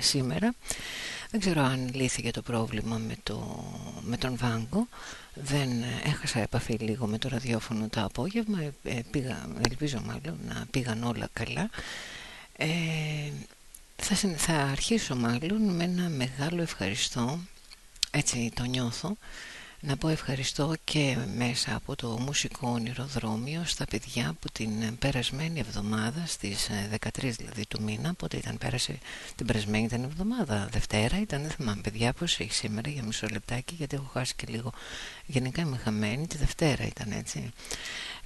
σήμερα. Δεν ξέρω αν λύθηκε το πρόβλημα με, το, με τον Βάγκο. Δεν έχασα επαφή λίγο με το ραδιόφωνο το απόγευμα. Ε, πήγα, ελπίζω μάλλον να πήγαν όλα καλά. Ε, θα, θα αρχίσω μάλλον με ένα μεγάλο ευχαριστώ. Έτσι το νιώθω να πω ευχαριστώ και μέσα από το μουσικό ονειροδρόμιο στα παιδιά που την περασμένη εβδομάδα στις 13 ε, δηλαδή του μήνα πότε ήταν πέρασε την περασμένη ήταν εβδομάδα Δευτέρα ήταν δεν θυμάμαι παιδιά πως έχει σήμερα για μισό λεπτάκι γιατί έχω χάσει και λίγο. Γενικά είμαι χαμένη τη Δευτέρα ήταν έτσι.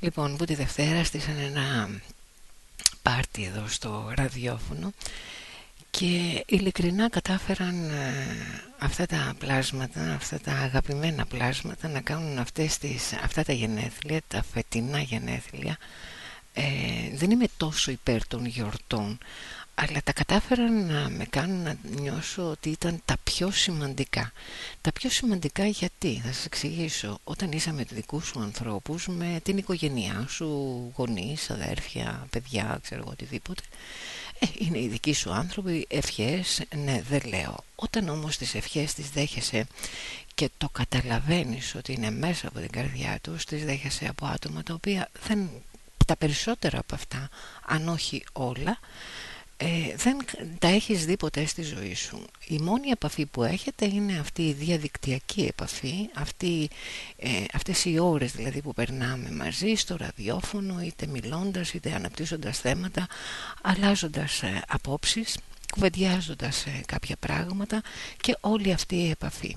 Λοιπόν που τη Δευτέρα στήσαν ένα πάρτι εδώ στο ραδιόφωνο και ειλικρινά κατάφεραν ε, αυτά τα πλάσματα, αυτά τα αγαπημένα πλάσματα να κάνουν αυτές τις, αυτά τα γενέθλια, τα φετινά γενέθλια. Ε, δεν είμαι τόσο υπέρ των γιορτών αλλά τα κατάφεραν να με κάνουν να νιώσω ότι ήταν τα πιο σημαντικά. Τα πιο σημαντικά γιατί, θα σας εξηγήσω. Όταν είσαι με δικούς σου ανθρώπους με την οικογένειά σου, γονείς, αδέρφια, παιδιά, ξέρω εγώ οτιδήποτε ε, είναι οι δικοί σου άνθρωποι, ευχές, ναι δεν λέω. Όταν όμως τις ευχές τις δέχεσαι και το καταλαβαίνεις ότι είναι μέσα από την καρδιά τους, τις δέχεσαι από άτομα τα οποία δεν, τα περισσότερα από αυτά, αν όχι όλα, ε, δεν τα έχεις δει ποτέ στη ζωή σου. Η μόνη επαφή που έχετε είναι αυτή η διαδικτυακή επαφή, αυτή, ε, αυτές οι ώρες δηλαδή που περνάμε μαζί στο ραδιόφωνο, είτε μιλώντας είτε αναπτύσσοντας θέματα, αλλάζοντας ε, απόψεις, κουβεντιάζοντας ε, κάποια πράγματα και όλη αυτή η επαφή.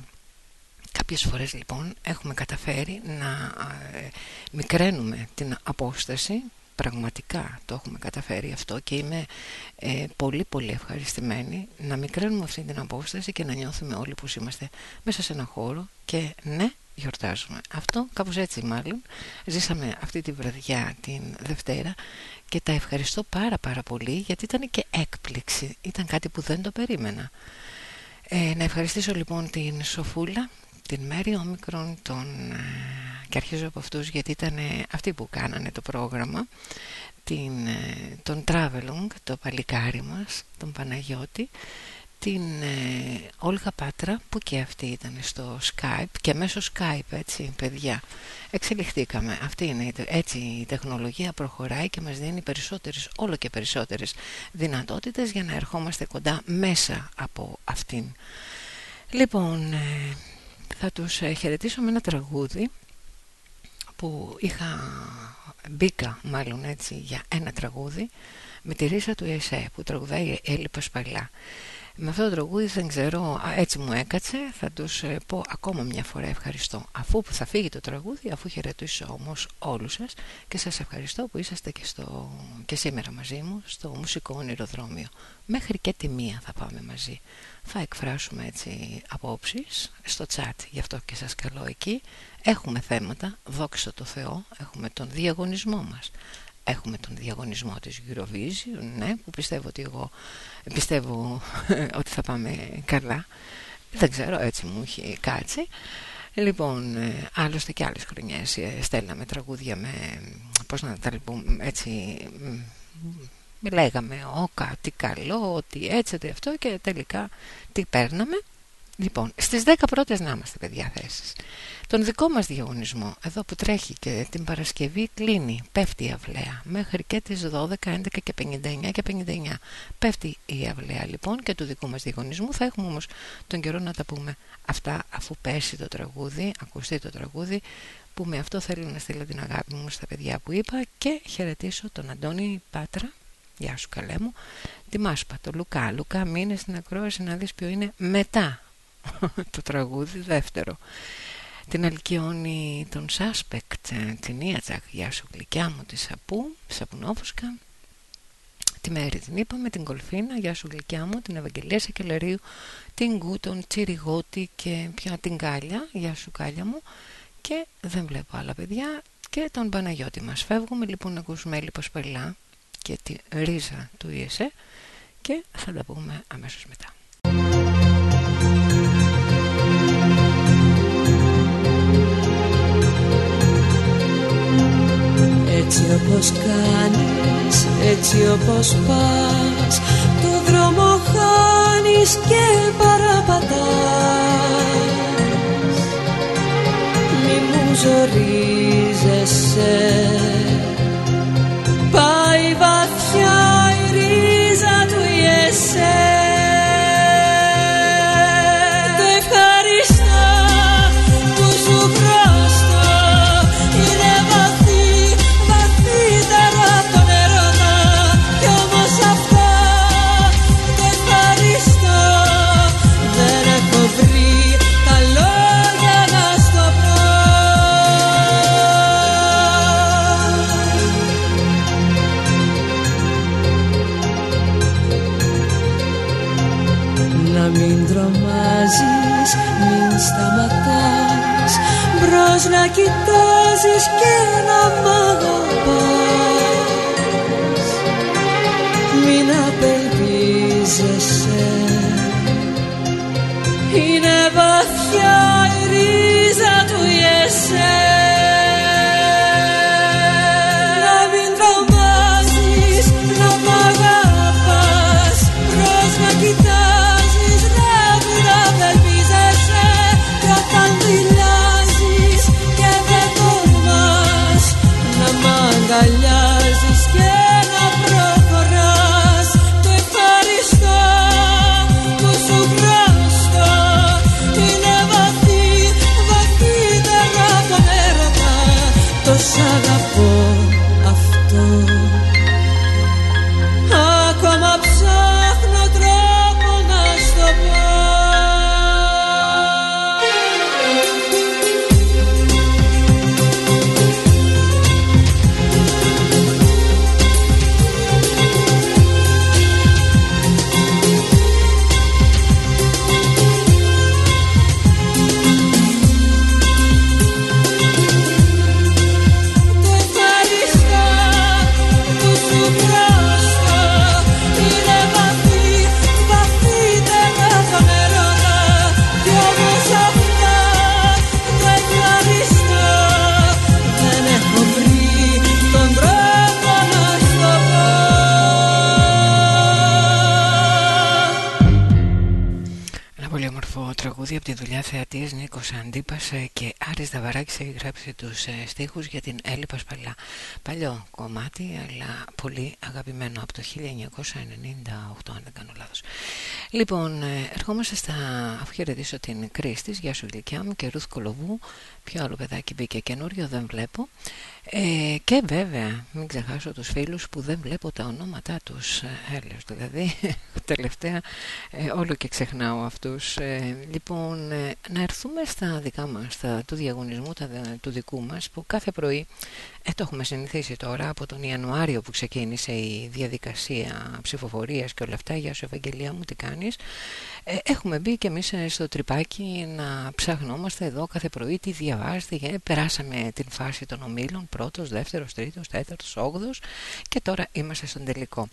Κάποιες φορές λοιπόν έχουμε καταφέρει να ε, μικραίνουμε την απόσταση πραγματικά το έχουμε καταφέρει αυτό και είμαι ε, πολύ πολύ ευχαριστημένη να μικραίνουμε αυτή την απόσταση και να νιώθουμε όλοι πως είμαστε μέσα σε ένα χώρο και ναι γιορτάζουμε. Αυτό κάπως έτσι μάλλον ζήσαμε αυτή τη βραδιά την Δευτέρα και τα ευχαριστώ πάρα πάρα πολύ γιατί ήταν και έκπληξη, ήταν κάτι που δεν το περίμενα. Ε, να ευχαριστήσω λοιπόν την Σοφούλα, την Μέρη Όμικρον τον, ε, και αρχίζω από αυτούς γιατί ήταν αυτοί που κάνανε το πρόγραμμα την, ε, τον Travelung, το παλικάρι μας, τον Παναγιώτη την ε, Όλγα Πάτρα που και αυτή ήταν στο Skype και μέσω Skype έτσι παιδιά εξελιχθήκαμε. Αυτή είναι έτσι η τεχνολογία προχωράει και μας δίνει περισσότερες όλο και περισσότερες δυνατότητες για να ερχόμαστε κοντά μέσα από αυτήν. Λοιπόν ε, θα τους ε, χαιρετήσω με ένα τραγούδι που είχα μπήκα μάλλον έτσι για ένα τραγούδι με τη ρίσα του ΕΣΕ που τραγουδάει Έλλη Πασπαλά με αυτό το τραγούδι δεν ξέρω, έτσι μου έκατσε, θα τους ε, πω ακόμα μια φορά ευχαριστώ. Αφού θα φύγει το τραγούδι, αφού χαιρετήσω όμως όλους σας και σας ευχαριστώ που είσαστε και, στο, και σήμερα μαζί μου στο μουσικό ονειροδρόμιο. Μέχρι και τη μία θα πάμε μαζί. Θα εκφράσουμε έτσι απόψεις στο chat, γι' αυτό και σας καλώ εκεί. Έχουμε θέματα, δόξα τω Θεώ, έχουμε τον διαγωνισμό μας. Έχουμε τον διαγωνισμό της Eurovision, ναι, που πιστεύω ότι εγώ πιστεύω ότι θα πάμε καλά. Δεν ξέρω, έτσι μου έχει κάτσει. Λοιπόν, ε, άλλωστε και άλλες χρονιές ε, στέλναμε τραγούδια με, πώς να τα λοιπόν, έτσι, λέγαμε, όκα, τι καλό, ότι έτσι, ότι αυτό και τελικά τι παίρναμε. Λοιπόν, στις 10 πρώτες να είμαστε παιδιά θέσεις. Τον δικό μας διαγωνισμό, εδώ που τρέχει και την Παρασκευή κλείνει, πέφτει η αυλαία. Μέχρι και τις 12, 11 και 59 και 59. Πέφτει η αυλαία λοιπόν και του δικού μας διαγωνισμού. Θα έχουμε όμως τον καιρό να τα πούμε αυτά αφού πέσει το τραγούδι, ακουστεί το τραγούδι, που με αυτό θέλω να στείλω την αγάπη μου στα παιδιά που είπα και χαιρετήσω τον Αντώνη Πάτρα, γεια σου καλέ μου, τη Μάσπα, το Λουκά. Λουκά μείνες στην ακρόαση να δεις ποιο είναι μετά το τραγούδι δεύτερο. Την Αλκιόνη των Σάσπεκτ την Ιατζακ γεια σου γλυκιά μου τη Σαπού Σαπουνόφουσκα. Τη Μέρη την είπαμε την Κολφίνα. Γεια σου γλυκιά μου την Ευαγγελία Σακελαρίου την Γκούτον Τσιριγότη και πια την Κάλια. Γεια σου Κάλια μου. Και δεν βλέπω άλλα παιδιά. Και τον Παναγιώτη μας. Φεύγουμε λοιπόν να ακούσουμε Έλλη Πασπαλά και τη ρίζα του ΙΕΣΕ και θα τα πούμε αμέσως μετά. Έτσι όπως κάνεις, έτσι όπως πας Το δρόμο χάνεις και παραπατάς. Μη μου ζορίζεσαι say. Κοιτάζεις και να μ' παιδιά θεατής Νίκος Αντίπας ε, και Άρης Δαβαράκης έχει γράψει τους ε, στίχους για την Έλλη Πασπαλά. Παλιό κομμάτι αλλά πολύ αγαπημένο από το 1998 αν δεν κάνω λάθος. Λοιπόν ε, ερχόμαστε στα αφού χαιρετήσω την Κρίστη Γεια σου γλυκιά μου και Ρουθ Κολοβού. Ποιο άλλο παιδάκι μπήκε καινούριο δεν βλέπω ε, και βέβαια μην ξεχάσω τους φίλους που δεν βλέπω τα ονόματά τους ε, έλεος δηλαδή τελευταία ε, όλο και ξεχνάω αυτούς. Ε, λοιπόν ε, να έρθουμε στα δικά μας στα, του διαγωνισμού τα, του δικού μας που κάθε πρωί ε, το έχουμε συνηθίσει τώρα από τον Ιανουάριο που ξεκίνησε η διαδικασία ψηφοφορίας και όλα αυτά για σου Ευαγγελία μου τι κάνεις; Ε, έχουμε μπει και εμείς ε, στο τρυπάκι να ψαχνόμαστε εδώ κάθε πρωί τι διαβάζετε. Περάσαμε την φάση των ομίλων, πρώτος, δεύτερος, τρίτος, τέταρτος, όγδος και τώρα είμαστε στον τελικό.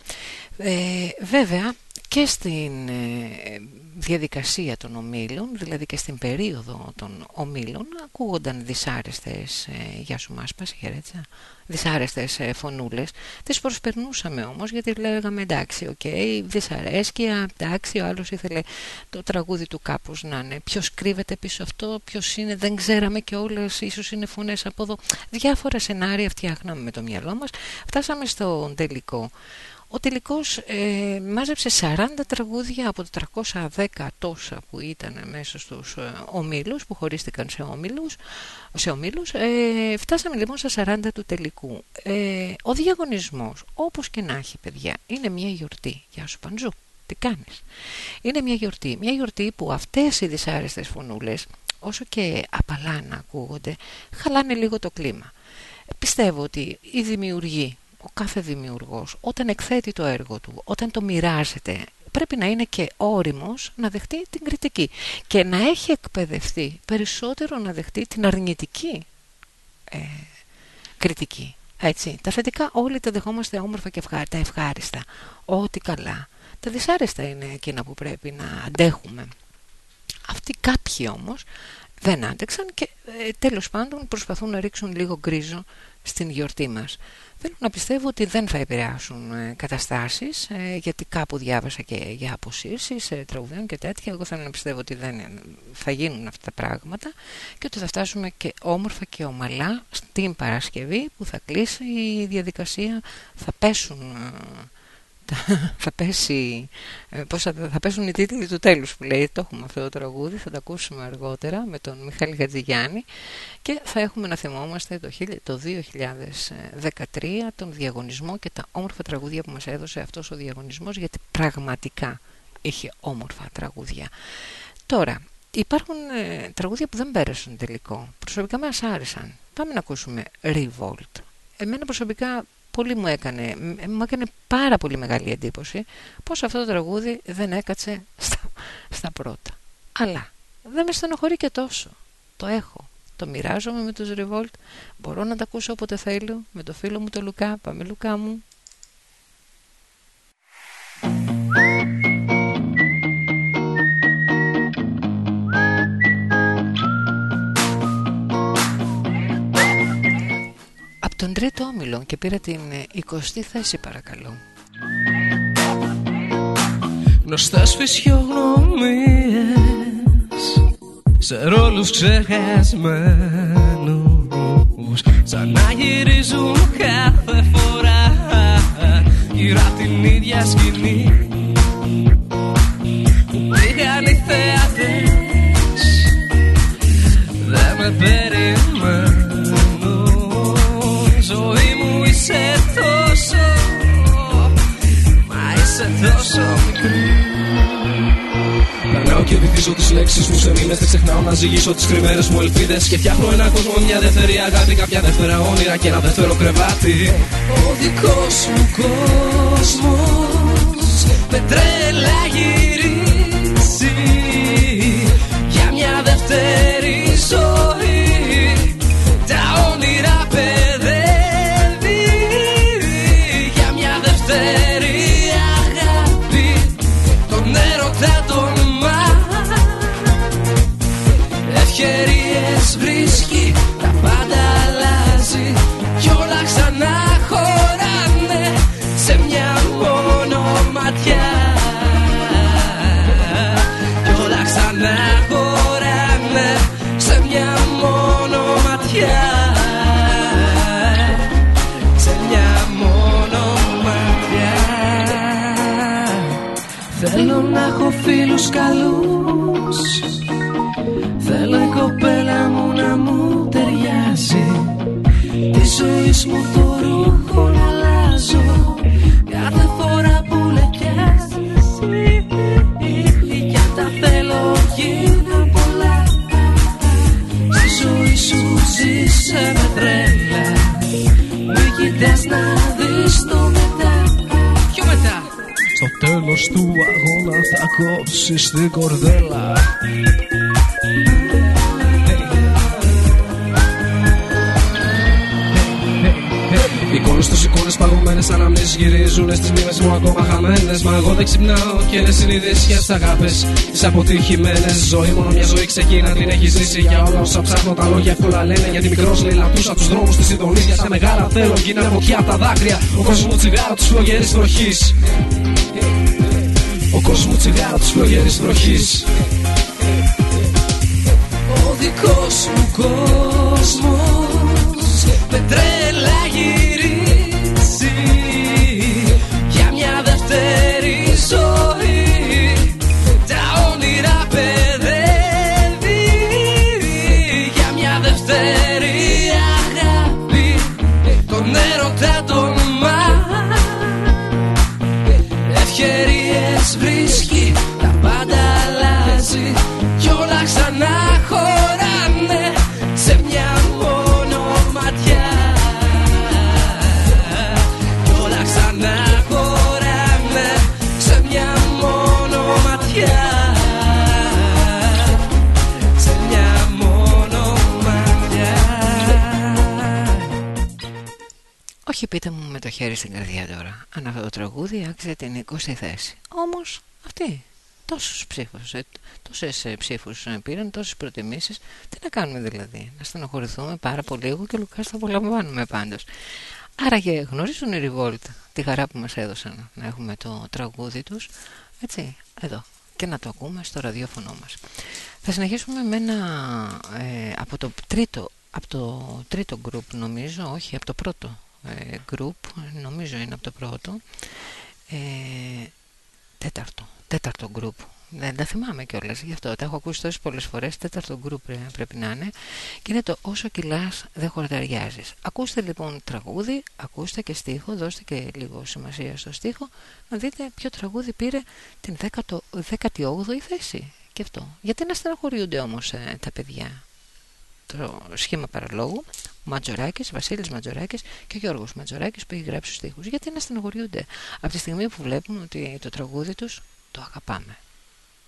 Ε, βέβαια και στην ε, διαδικασία των ομίλων, δηλαδή και στην περίοδο των ομίλων, ακούγονταν δυσάρεστες, ε, γεια σου μάσπας, χαιρέτσα, δυσάρεστες ε, φωνούλες. Τις προσπερνούσαμε όμως γιατί λέγαμε εντάξει, OK, okay, δυσαρέσκεια, εντάξει, ο άλλος ήθελε το τραγούδι του κάπως να είναι. Ποιος κρύβεται πίσω αυτό, ποιος είναι, δεν ξέραμε και όλες, ίσως είναι φωνές από εδώ. Διάφορα σενάρια φτιάχναμε με το μυαλό μας. Φτάσαμε στον τελικό. Ο τελικός ε, μάζεψε 40 τραγούδια από τα 310 τόσα που ήταν μέσα στους ε, ομίλους που χωρίστηκαν σε ομίλους, σε ομίλους. Ε, φτάσαμε λοιπόν στα 40 του τελικού. Ε, ο διαγωνισμός όπως και να έχει παιδιά είναι μια γιορτή. Γεια σου Παντζού, τι κάνεις; Είναι μια γιορτή, μια γιορτή που αυτές οι δυσάρεστες φωνούλες όσο και απαλά να ακούγονται χαλάνε λίγο το κλίμα. Πιστεύω ότι οι δημιουργοί ο κάθε δημιουργός όταν εκθέτει το έργο του, όταν το μοιράζεται πρέπει να είναι και όριμος να δεχτεί την κριτική και να έχει εκπαιδευτεί περισσότερο να δεχτεί την αρνητική ε, κριτική. Έτσι, τα θετικά όλοι τα δεχόμαστε όμορφα και ευχάριστα, ευχάριστα. Ό,τι καλά. Τα δυσάρεστα είναι εκείνα που πρέπει να αντέχουμε. Αυτοί κάποιοι όμως δεν άντεξαν και ε, τέλος πάντων προσπαθούν να ρίξουν λίγο γκρίζο στην γιορτή μας. Θέλω να πιστεύω ότι δεν θα επηρεάσουν ε, καταστάσεις ε, γιατί κάπου διάβασα και για αποσύρσεις ε, τραγουδίων και τέτοια. Εγώ θέλω να πιστεύω ότι δεν θα γίνουν αυτά τα πράγματα και ότι θα φτάσουμε και όμορφα και ομαλά στην Παρασκευή που θα κλείσει η διαδικασία, θα πέσουν θα, πέσει, ε, πώς θα, θα πέσουν οι τίτλοι του τέλους που λέει το έχουμε αυτό το τραγούδι θα το ακούσουμε αργότερα με τον Μιχάλη Γατζηγιάννη και θα έχουμε να θυμόμαστε το, το 2013 τον διαγωνισμό και τα όμορφα τραγούδια που μας έδωσε αυτός ο διαγωνισμός γιατί πραγματικά είχε όμορφα τραγούδια. Τώρα υπάρχουν ε, τραγούδια που δεν πέρασαν τελικό. Προσωπικά μας άρεσαν. Πάμε να ακούσουμε Revolt. Εμένα προσωπικά πολύ μου έκανε, μου έκανε πάρα πολύ μεγάλη εντύπωση πως αυτό το τραγούδι δεν έκατσε στα, στα πρώτα. Αλλά δεν με στενοχωρεί και τόσο. Το έχω. Το μοιράζομαι με τους Revolt. Μπορώ να τα ακούσω όποτε θέλω. Με το φίλο μου το Λουκά. Πάμε Λουκά μου. Τον τρίτο όμιλο και πήρα την 20η θέση παρακαλώ. Γνωστές φυσιογνωμίες σε ρόλους ξεχασμένους. Σαν να γυρίζουν κάθε φορά γύρω απ' την ίδια σκηνή. Που πήγαν οι θεατές δεν με Μα είσαι τόσο μικρή Περνάω και βυθίζω τις λέξεις μου σε μήνες Δεν ξεχνάω να ζυγίσω τις κρυμμένες μου ελπίδες. Και φτιάχνω ένα κόσμο με μια δεύτερη αγάπη Κάποια δεύτερα όνειρα και ένα δεύτερο κρεβάτι. Ο δικός μου κόσμος για τις αγάπες Τις αποτυχημένες ζωή μόνο μια ζωή ξεκίνα την έχεις ζήσει Για όλα όσα ψάχνω. Τα λόγια εύκολα λένε Γιατί μικρός λέει λατούσα τους δρόμους της Ινδονήσιας Τα μεγάλα θέλω γίνα φωτιά από τα δάκρυα. Ο κόσμος μου τσιγάρο της φλογερής βροχής. Ο κόσμος τσιγάρο της φλογερής βροχής. Ο δικός μου κόσμος Όχι πείτε μου με το χέρι στην καρδιά τώρα. Αν αυτό το τραγούδι άξιζε την 20η θέση. Όμως αυτή Τόσους ψήφους ε, Τόσες ε, ψήφους ε, πήραν Τόσες προτιμήσεις. Τι να κάνουμε δηλαδή; Να στενοχωρηθούμε πάρα πολύ. Εγώ και ο Λουκάς θα απολαμβάνουμε πάντως. Άρα και γνωρίζουν οι Revolt Τη χαρά που μας έδωσαν Να έχουμε το τραγούδι τους Έτσι εδώ. Και να το ακούμε στο ραδιόφωνο μας. Θα συνεχίσουμε με ένα ε, από το τρίτο από το τρίτο group νομίζω, όχι από το πρώτο. ε, group, νομίζω είναι από το πρώτο. Ε, τέταρτο, τέταρτο group. Δεν τα θυμάμαι κιόλας γι' αυτό. Τα έχω ακούσει τόσες πολλές φορές. Τέταρτο group πρέπει να είναι. Και είναι το όσο κιλάς δεν χορταριάζεις ακούστε λοιπόν τραγούδι, ακούστε και στίχο δώστε και λίγο σημασία στο στίχο να δείτε ποιο τραγούδι πήρε την 18η θέση. Και αυτό. Γιατί να στεναχωριούνται όμως ε, τα παιδιά; Το σχήμα παραλόγου Ματζοράκης, Βασίλης Ματζοράκης και Γιώργος Ματζοράκης που έχει γράψει στους στίχους. Γιατί να στενοχωριούνται; Από τη στιγμή που βλέπουν ότι το τραγούδι τους το αγαπάμε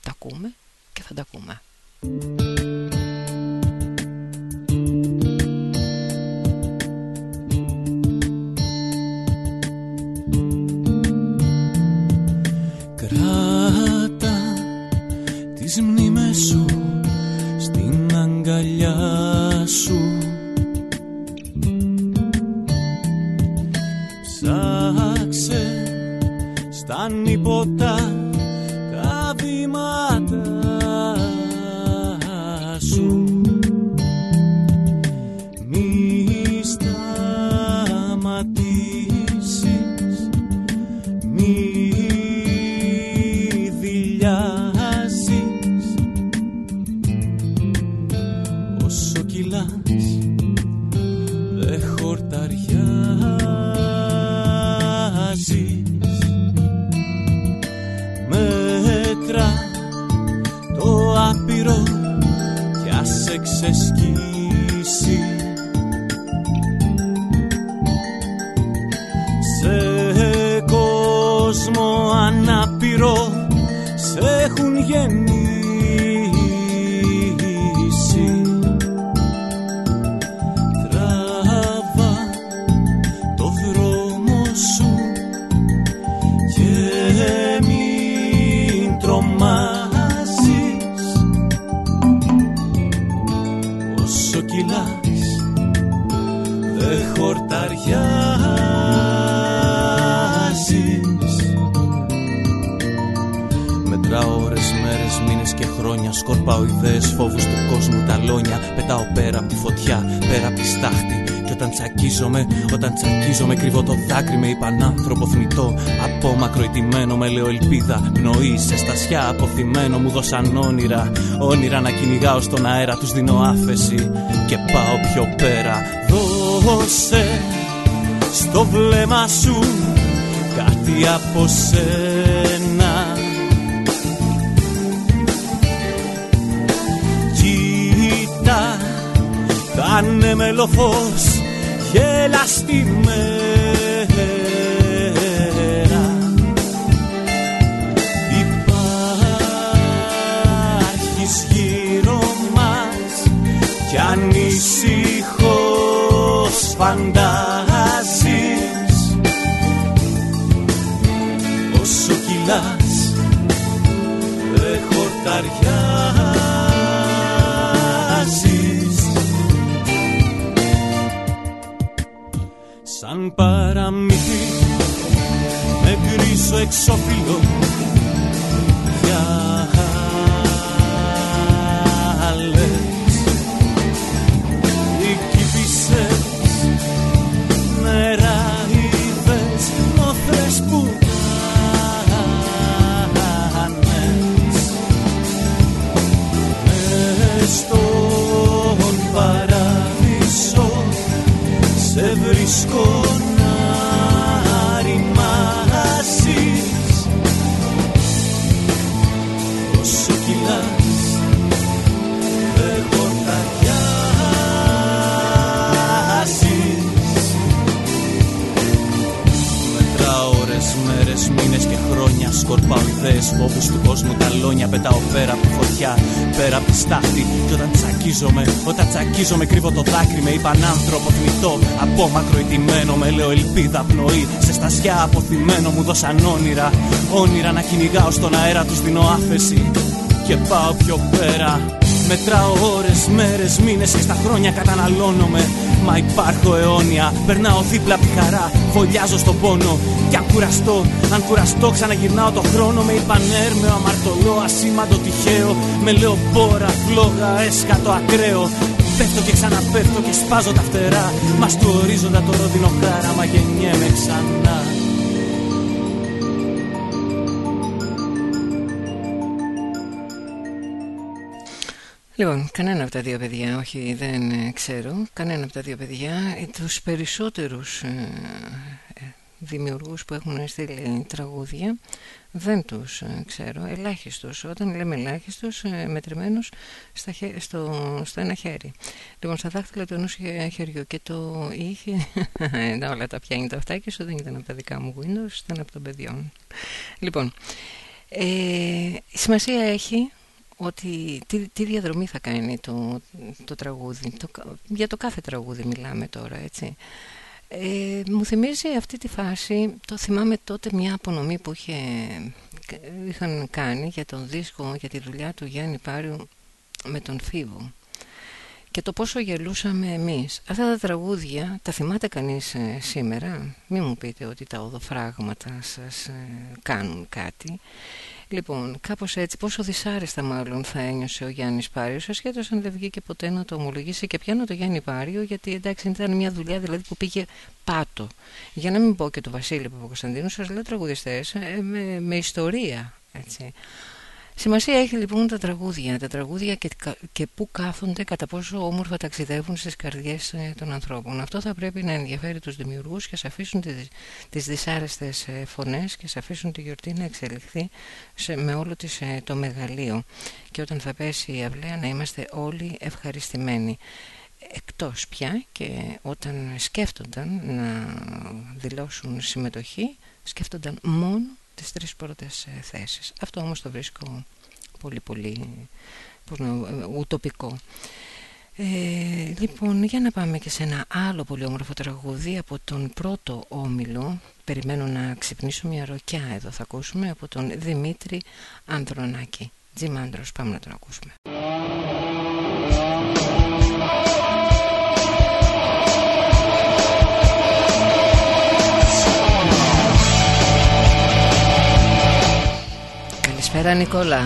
τα ακούμε και θα τα ακούμε Απόμακρο ηττημένο με λέω ελπίδα Πνοή σε στασιά αποθυμένο μου δώσαν όνειρα. Όνειρα να κυνηγάω στον αέρα τους δίνω άφεση Και πάω πιο πέρα. Δώσε στο βλέμμα σου κάτι από σένα. Κοίτα τα ανέμελο φως γέλα ανησυχώς φαντάζεις όσο κυλάς δεν χορταριάζεις σαν παραμύθι με γκρίζο εξώφυλλο Σκορπάω ιδέες, φόβους του κόσμου τα λόνια Πετάω πέρα από τη φωτιά, πέρα από τη στάχτη. Κι όταν τσακίζομαι, όταν τσακίζομαι Κρύβω το δάκρυ με υπανάνθρωπο θνητό. Απόμακρο ηττημένο με λέω ελπίδα πνοή. Σε στασιά αποθυμένο μου δώσαν όνειρα. Όνειρα να κυνηγάω στον αέρα τους δίνω άφεση. Και πάω πιο πέρα. Μετράω ώρες, μέρες, μήνες και στα χρόνια καταναλώνομαι Μα υπάρχω αιώνια, περνάω δίπλα από τη χαρά Φωλιάζω στον πόνο. Και αν κουραστώ, αν κουραστώ ξαναγυρνάω το χρόνο. Με υπανέρμεο, αμαρτωλό, ασήμαντο, τυχαίο. Με λέω μπόρα, φλόγα, έσκατο, ακραίο Πέφτω και ξαναπέφτω και σπάζω τα φτερά. Μας του ορίζοντα το ρόδινο χάραμα γεννιέμαι ξανά Λοιπόν, κανένα από τα δύο παιδιά, όχι δεν ε, ξέρω, κανένα από τα δύο παιδιά, ε, τους περισσότερους ε, ε, δημιουργούς που έχουν στείλει τραγούδια δεν τους ε, ξέρω, ελάχιστος. Όταν λέμε ελάχιστος, ε, μετρημένους στα, χε- στο, στο ένα χέρι. Λοιπόν, στα δάχτυλα του ενός χε- χεριού και το είχε, τα όλα τα πιάνει τα αυτάκια σου, δεν ήταν από τα δικά μου Windows, ήταν από των παιδιών. Λοιπόν, ε, σημασία έχει ότι τι, τι διαδρομή θα κάνει το, το τραγούδι. Το, κα- για το κάθε τραγούδι μιλάμε τώρα, έτσι. Ε, μου θυμίζει αυτή τη φάση, το θυμάμαι τότε μια απονομή που είχε, είχαν κάνει για τον δίσκο, για τη δουλειά του Γιάννη Πάριου με τον Φίβο και το πόσο γελούσαμε εμείς. Αυτά τα τραγούδια τα θυμάται κανείς ε, σήμερα; Μην μου πείτε ότι τα οδοφράγματα σας ε, κάνουν κάτι. Λοιπόν, κάπως έτσι, πόσο δυσάρεστα μάλλον θα ένιωσε ο Γιάννης Πάριος, ασχέτως αν δεν βγήκε ποτέ να το ομολογήσει και πιάνω το Γιάννη Πάριο, γιατί εντάξει ήταν μια δουλειά δηλαδή που πήγε πάτο. Για να μην πω και το Βασίλη Παπακοσταντίνου, σας λέω τραγουδιστές ε, με, με ιστορία, έτσι. Σημασία έχει λοιπόν τα τραγούδια, τα τραγούδια και, κα- και πού κάθονται, κατά πόσο όμορφα ταξιδεύουν στις καρδιές ε, των ανθρώπων. Αυτό θα πρέπει να ενδιαφέρει τους δημιουργούς και ας αφήσουν τις, τις δυσάρεστες ε, φωνές και ας αφήσουν τη γιορτή να εξελιχθεί σε, με όλο της ε, το μεγαλείο. Και όταν θα πέσει η αυλαία να είμαστε όλοι ευχαριστημένοι. Εκτός πια και όταν σκέφτονταν να δηλώσουν συμμετοχή, σκέφτονταν μόνο τις τρεις πρώτες ε, θέσεις. Αυτό όμως το βρίσκω πολύ πολύ πώς να, ε, ουτοπικό. Ε, λοιπόν, για να πάμε και σε ένα άλλο πολύ όμορφο τραγούδι από τον πρώτο όμιλο. Περιμένω να ξυπνήσω μια ροκιά εδώ θα ακούσουμε από τον Δημήτρη Ανδρονάκη. Τζιμάντρος, πάμε να τον ακούσουμε. Καλησπέρα Νικόλα.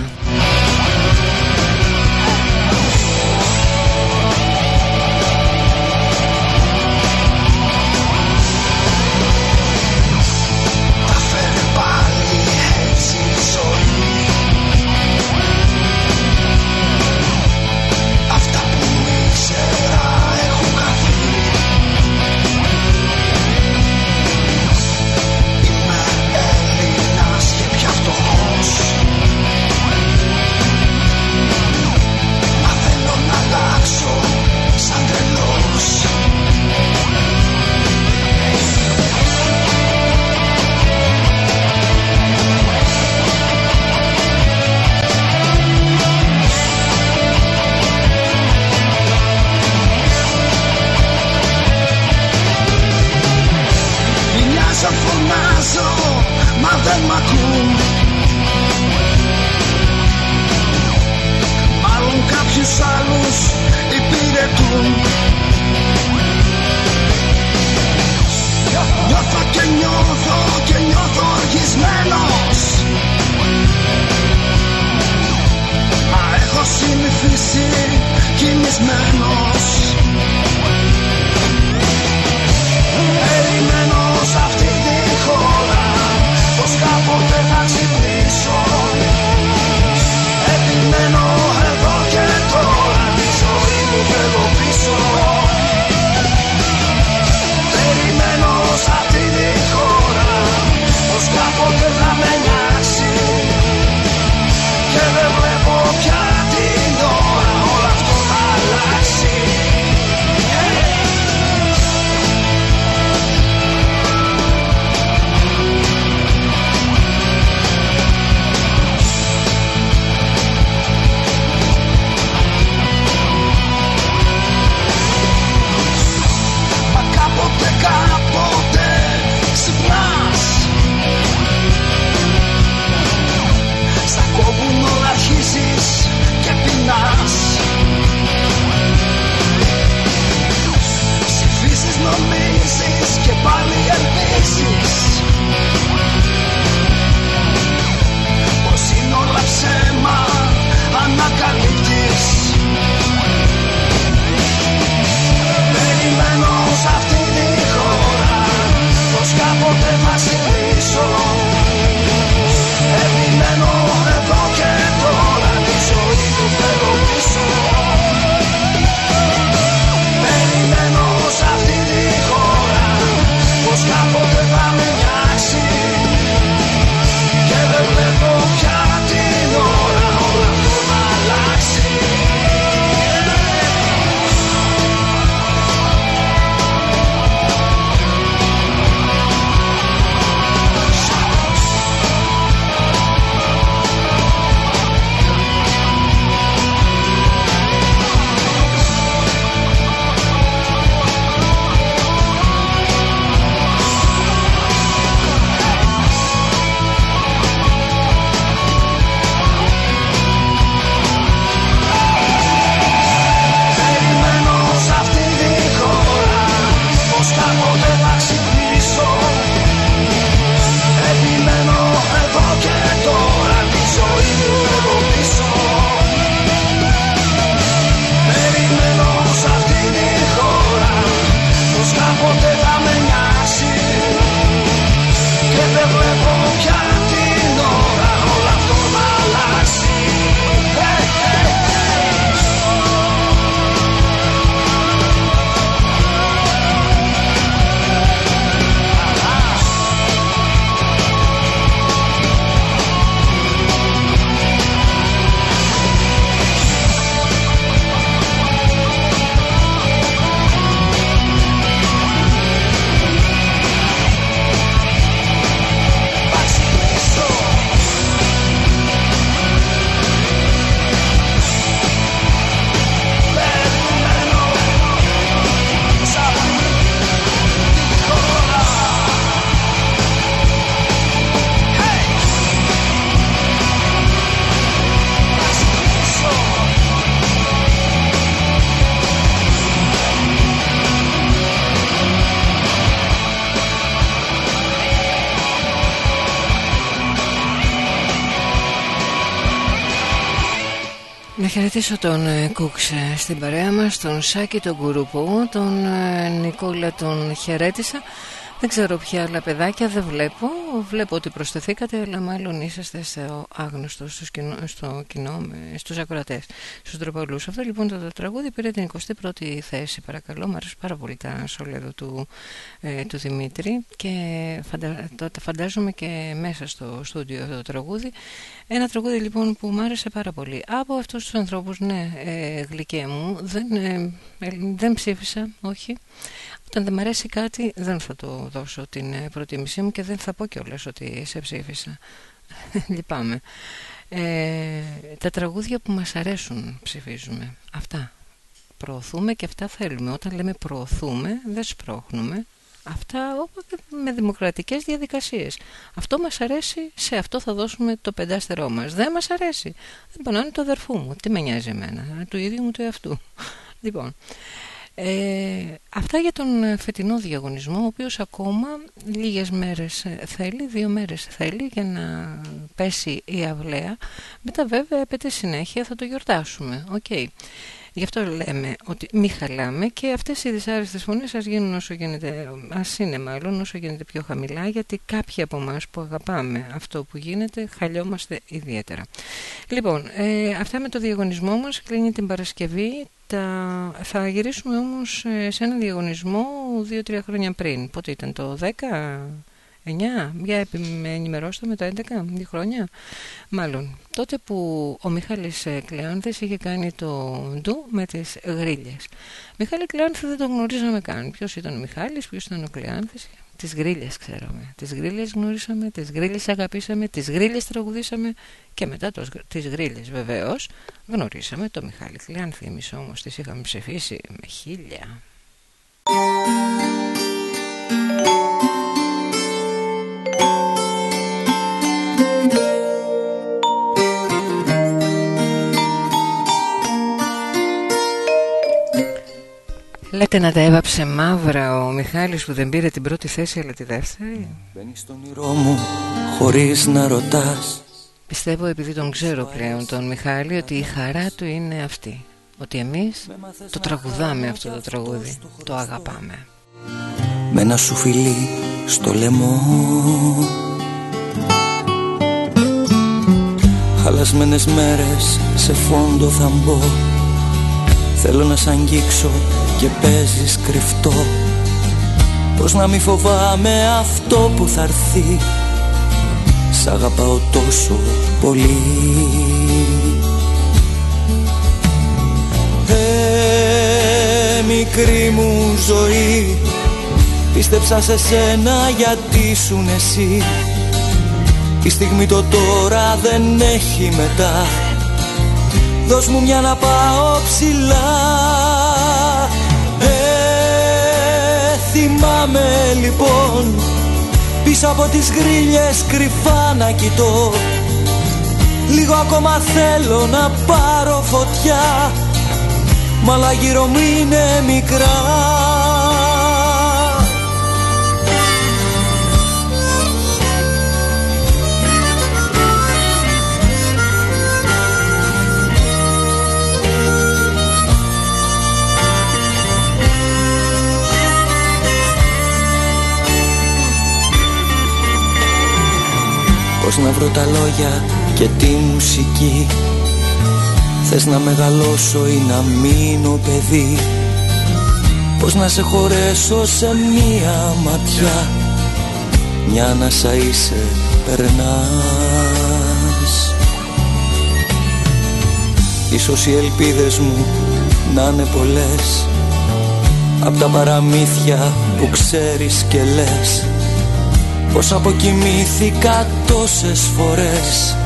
Χαιρετήσω τον ε, Κούξ ε, στην παρέα μας, τον Σάκη τον Κουρουπού, τον ε, Νικόλα τον χαιρέτησα. Δεν ξέρω ποια άλλα παιδάκια, δεν βλέπω. Βλέπω ότι προσθεθήκατε, αλλά μάλλον είσαστε στο άγνωστος, στο κοινό, στο κοινό με- στους ακροατές, στους τροπολούς. Αυτό λοιπόν το, το τραγούδι πήρε την 21η θέση, παρακαλώ. Μου αρέσει πάρα πολύ τα σόλεδο του, ε, του Δημήτρη και φαντα, το, τα φαντάζομαι και μέσα στο στούντιο αυτό το τραγούδι. Ένα τραγούδι λοιπόν που μου άρεσε πάρα πολύ. Από αυτούς τους ανθρώπους, ναι, ε, γλυκέ μου, δεν, ε, ε, δεν ψήφισα, όχι. Όταν δεν μ' αρέσει κάτι δεν θα το δώσω την ε, προτίμησή μου και δεν θα πω κιόλας ότι σε ψήφισα. Λυπάμαι. Ε, τα τραγούδια που μας αρέσουν ψηφίζουμε. Αυτά. Προωθούμε και αυτά θέλουμε. Όταν λέμε προωθούμε δεν σπρώχνουμε. Αυτά με δημοκρατικές διαδικασίες. Αυτό μας αρέσει, σε αυτό θα δώσουμε το πεντάστερό μας. Δεν μας αρέσει. Δεν πανώνει το αδερφού μου. Τι με νοιάζει εμένα, του ίδιου μου του εαυτού. Λοιπόν, ε, αυτά για τον φετινό διαγωνισμό, ο οποίος ακόμα λίγες μέρες θέλει, δύο μέρες θέλει για να πέσει η αυλαία. Μετά βέβαια έπεται συνέχεια, θα το γιορτάσουμε. Okay. Γι' αυτό λέμε ότι μη χαλάμε και αυτές οι δυσάρεστες φωνές ας γίνουν όσο γίνεται, ας είναι μάλλον όσο γίνεται πιο χαμηλά γιατί κάποιοι από εμάς που αγαπάμε αυτό που γίνεται χαλιόμαστε ιδιαίτερα. Λοιπόν, ε, αυτά με το διαγωνισμό μας κλείνει την Παρασκευή. Τα... Θα γυρίσουμε όμως ε, σε ένα διαγωνισμό δύο-τρία χρόνια πριν. Πότε ήταν το 10... 9, για με ενημερώστε με το 11, δύο χρόνια. Μάλλον, τότε που ο Μιχάλης ε, Κλεάνθης είχε κάνει το ντου με τις γρίλες. Μιχάλη Κλεάνθη δεν τον γνωρίζαμε καν. Ποιος ήταν ο Μιχάλης, ποιος ήταν ο Κλεάνθης. Τις γρίλες ξέραμε. Τις γρίλες γνωρίσαμε, τις γρίλες αγαπήσαμε, τις γρίλες τραγουδήσαμε και μετά το, τις γρίλες βεβαίως γνωρίσαμε το Μιχάλη Κλεάνθη. Εμείς όμως τις είχαμε ψηφίσει με χίλια. Λέτε να τα έβαψε μαύρα ο Μιχάλης που δεν πήρε την πρώτη θέση αλλά τη δεύτερη. Μπαίνεις στον όνειρό μου χωρίς να ρωτάς. Πιστεύω επειδή τον ξέρω πλέον τον Μιχάλη ότι η χαρά του είναι αυτή. Ότι εμείς το τραγουδάμε αυτό το τραγούδι. Το αγαπάμε Με ένα σου φιλί στο λαιμό. Χαλασμένες μέρες σε φόντο θα μπω. Θέλω να σ' αγγίξω και παίζεις κρυφτό. Πώς να μη φοβάμαι αυτό που θα έρθει. Σ' αγαπάω τόσο πολύ. Ε, μικρή μου ζωή Πίστεψα σε σένα γιατί ήσουν εσύ. Η στιγμή το τώρα δεν έχει μετά. Δώσ' μου μια να πάω ψηλά. Ε, θυμάμαι λοιπόν Πίσω από τις γρίλες κρυφά να κοιτώ. Λίγο ακόμα θέλω να πάρω φωτιά Μ' άλλα γύρω μου είναι μικρά Πώς να βρω τα λόγια και τη μουσική. Θες να μεγαλώσω ή να μείνω παιδί; Πώς να σε χωρέσω σε μία ματιά; Μια να είσαι περνάς. Ίσως οι ελπίδες μου να είναι πολλές. Απ' τα παραμύθια που ξέρεις και λες Πως αποκοιμήθηκα τόσες φορές.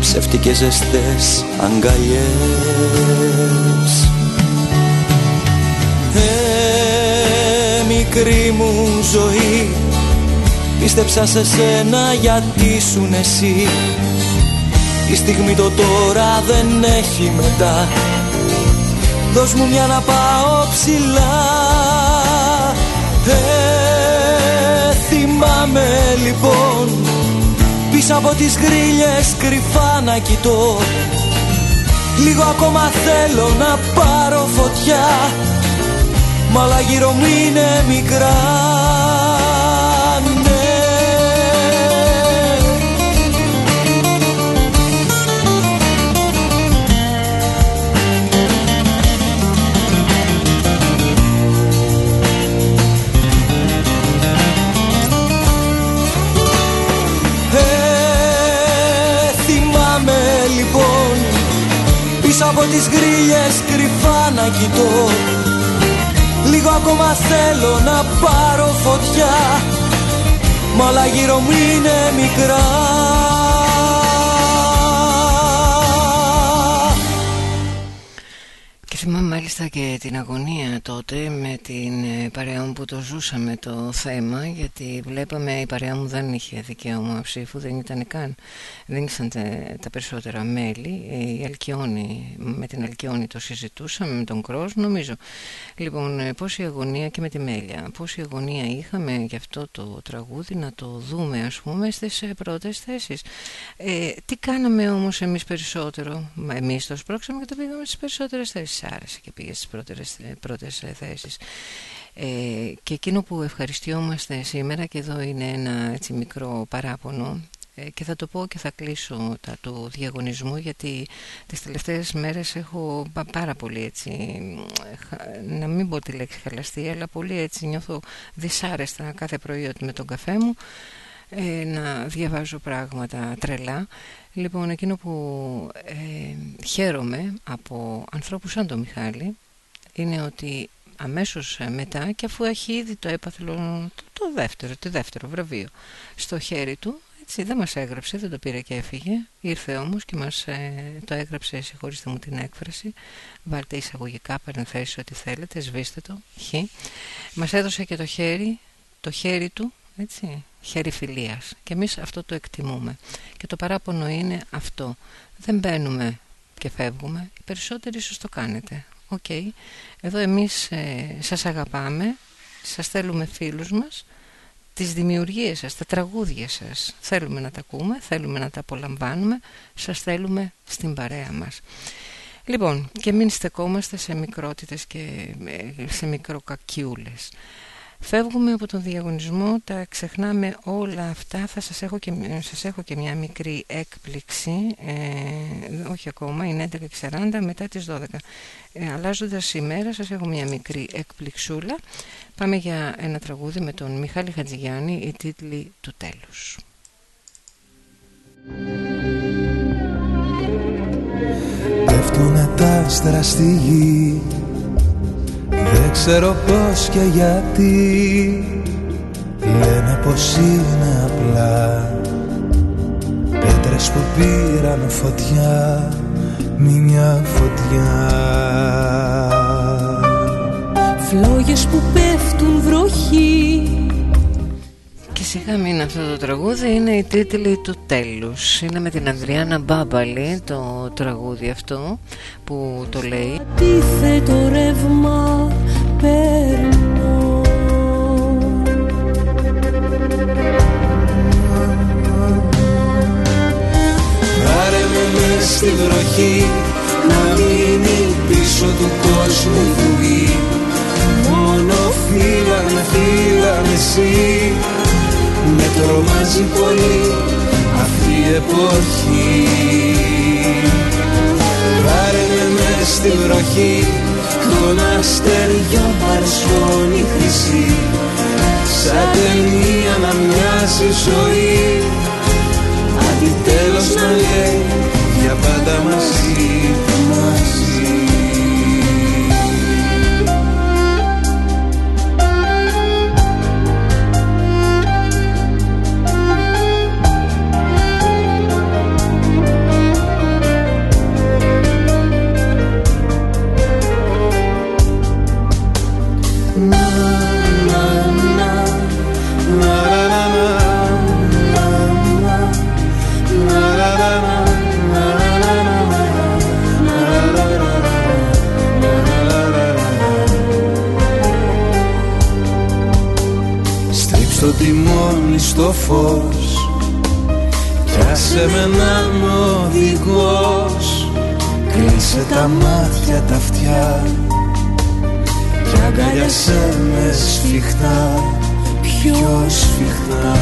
Ψεύτικες ζεστές αγκαλιές. Ε, μικρή μου ζωή Πίστεψα σε σένα γιατί ήσουν εσύ. Η στιγμή το τώρα δεν έχει μετά. Δώσ' μου μια να πάω ψηλά. Ε, θυμάμαι λοιπόν Πίσω από τις γρίλες κρυφά να κοιτώ. Λίγο ακόμα θέλω να πάρω φωτιά Μ' άλλα γύρω μου είναι μικρά Πίσω από τις γρίλες κρυφά να κοιτώ. Λίγο ακόμα θέλω να πάρω φωτιά Μ' άλλα γύρω μου είναι μικρά μάλιστα και την αγωνία τότε με την ε, παρέα μου που το ζούσαμε το θέμα γιατί βλέπαμε η παρέα μου δεν είχε δικαίωμα ψήφου, δεν ήταν καν, δεν ήσαν τα περισσότερα μέλη. Ε, η Αλκιόνη, με την Αλκιόνη το συζητούσαμε, με τον Κρός νομίζω. Λοιπόν, ε, πόση αγωνία και με τη Μέλια, πόση αγωνία είχαμε για αυτό το τραγούδι να το δούμε ας πούμε στις πρώτες θέσεις. Ε, τι κάναμε όμως εμείς περισσότερο, εμείς το σπρώξαμε και το πήγαμε στις περισσότερες θέσεις άρεσε και πήγε στις πρώτες, πρώτες θέσεις. Ε, και εκείνο που ευχαριστιόμαστε σήμερα και εδώ είναι ένα έτσι, μικρό παράπονο ε, και θα το πω και θα κλείσω τα του διαγωνισμού γιατί τις τελευταίες μέρες έχω πάρα πολύ έτσι να μην πω τη λέξη χαλαστή αλλά πολύ έτσι νιώθω δυσάρεστα κάθε πρωί με τον καφέ μου ε, να διαβάζω πράγματα τρελά. Λοιπόν, εκείνο που ε, χαίρομαι από ανθρώπους σαν τον Μιχάλη είναι ότι αμέσως μετά και αφού έχει ήδη το έπαθλο το δεύτερο, το δεύτερο βραβείο στο χέρι του έτσι δεν μας έγραψε, δεν το πήρε και έφυγε. Ήρθε όμως και μας ε, το έγραψε συγχωρήστε μου την έκφραση. Βάλτε εισαγωγικά παρενθέσεις ό,τι θέλετε σβήστε το. Χ. μας έδωσε και το χέρι το χέρι του έτσι χέρι φιλίας. Και εμείς αυτό το εκτιμούμε. Και το παράπονο είναι αυτό. Δεν μπαίνουμε και φεύγουμε. Οι περισσότεροι ίσως το κάνετε. Οκ, εδώ εμείς ε, σας αγαπάμε. Σας θέλουμε φίλους μας. Τις δημιουργίες σας, τα τραγούδια σας θέλουμε να τα ακούμε, θέλουμε να τα απολαμβάνουμε. Σας θέλουμε στην παρέα μας. Λοιπόν, και μην στεκόμαστε σε μικρότητες και ε, σε μικροκακιούλες Φεύγουμε από τον διαγωνισμό, τα ξεχνάμε όλα αυτά. Θα σας έχω και, σας έχω και μια μικρή έκπληξη, ε, όχι ακόμα, είναι 11.40 μετά τις 12. Ε, αλλάζοντας ημέρα σας έχω μια μικρή εκπληξούλα. Πάμε για ένα τραγούδι με τον Μιχάλη Χατζηγιάννη, η τίτλη του τέλους. Πέφτουνε τα άστρα στη γη δεν ξέρω πώς και γιατί. Λένε πως είναι απλά Πέτρες που πήραν φωτιά Μια φωτιά. Φλόγες που πέφτουν βροχή και σιγά μην αυτό το τραγούδι είναι η τίτλη του τέλους. Είναι με την Ανδριάνα Μπάμπαλη το τραγούδι αυτό που το λέει. Αντίθετο ρεύμα παίρνω. Πάρε με μες στη βροχή να μείνει πίσω του κόσμου η βουή Μόνο φύλλα με φύλλα με εσύ με τρομάζει πολύ αυτή η εποχή. Πάρε με μες στη βροχή τον αστεριό παρσχόνη χρυσή. Σαν ταινία να μοιάζει ζωή. Αντιτέλος να λέει για πάντα μαζί, μαζί στο φως. Κι άσε με να ο οδηγός. Κλείσε τα μάτια τα αυτιά. Κι αγκαλιάσέ με σφιχτά. Πιο σφιχτά.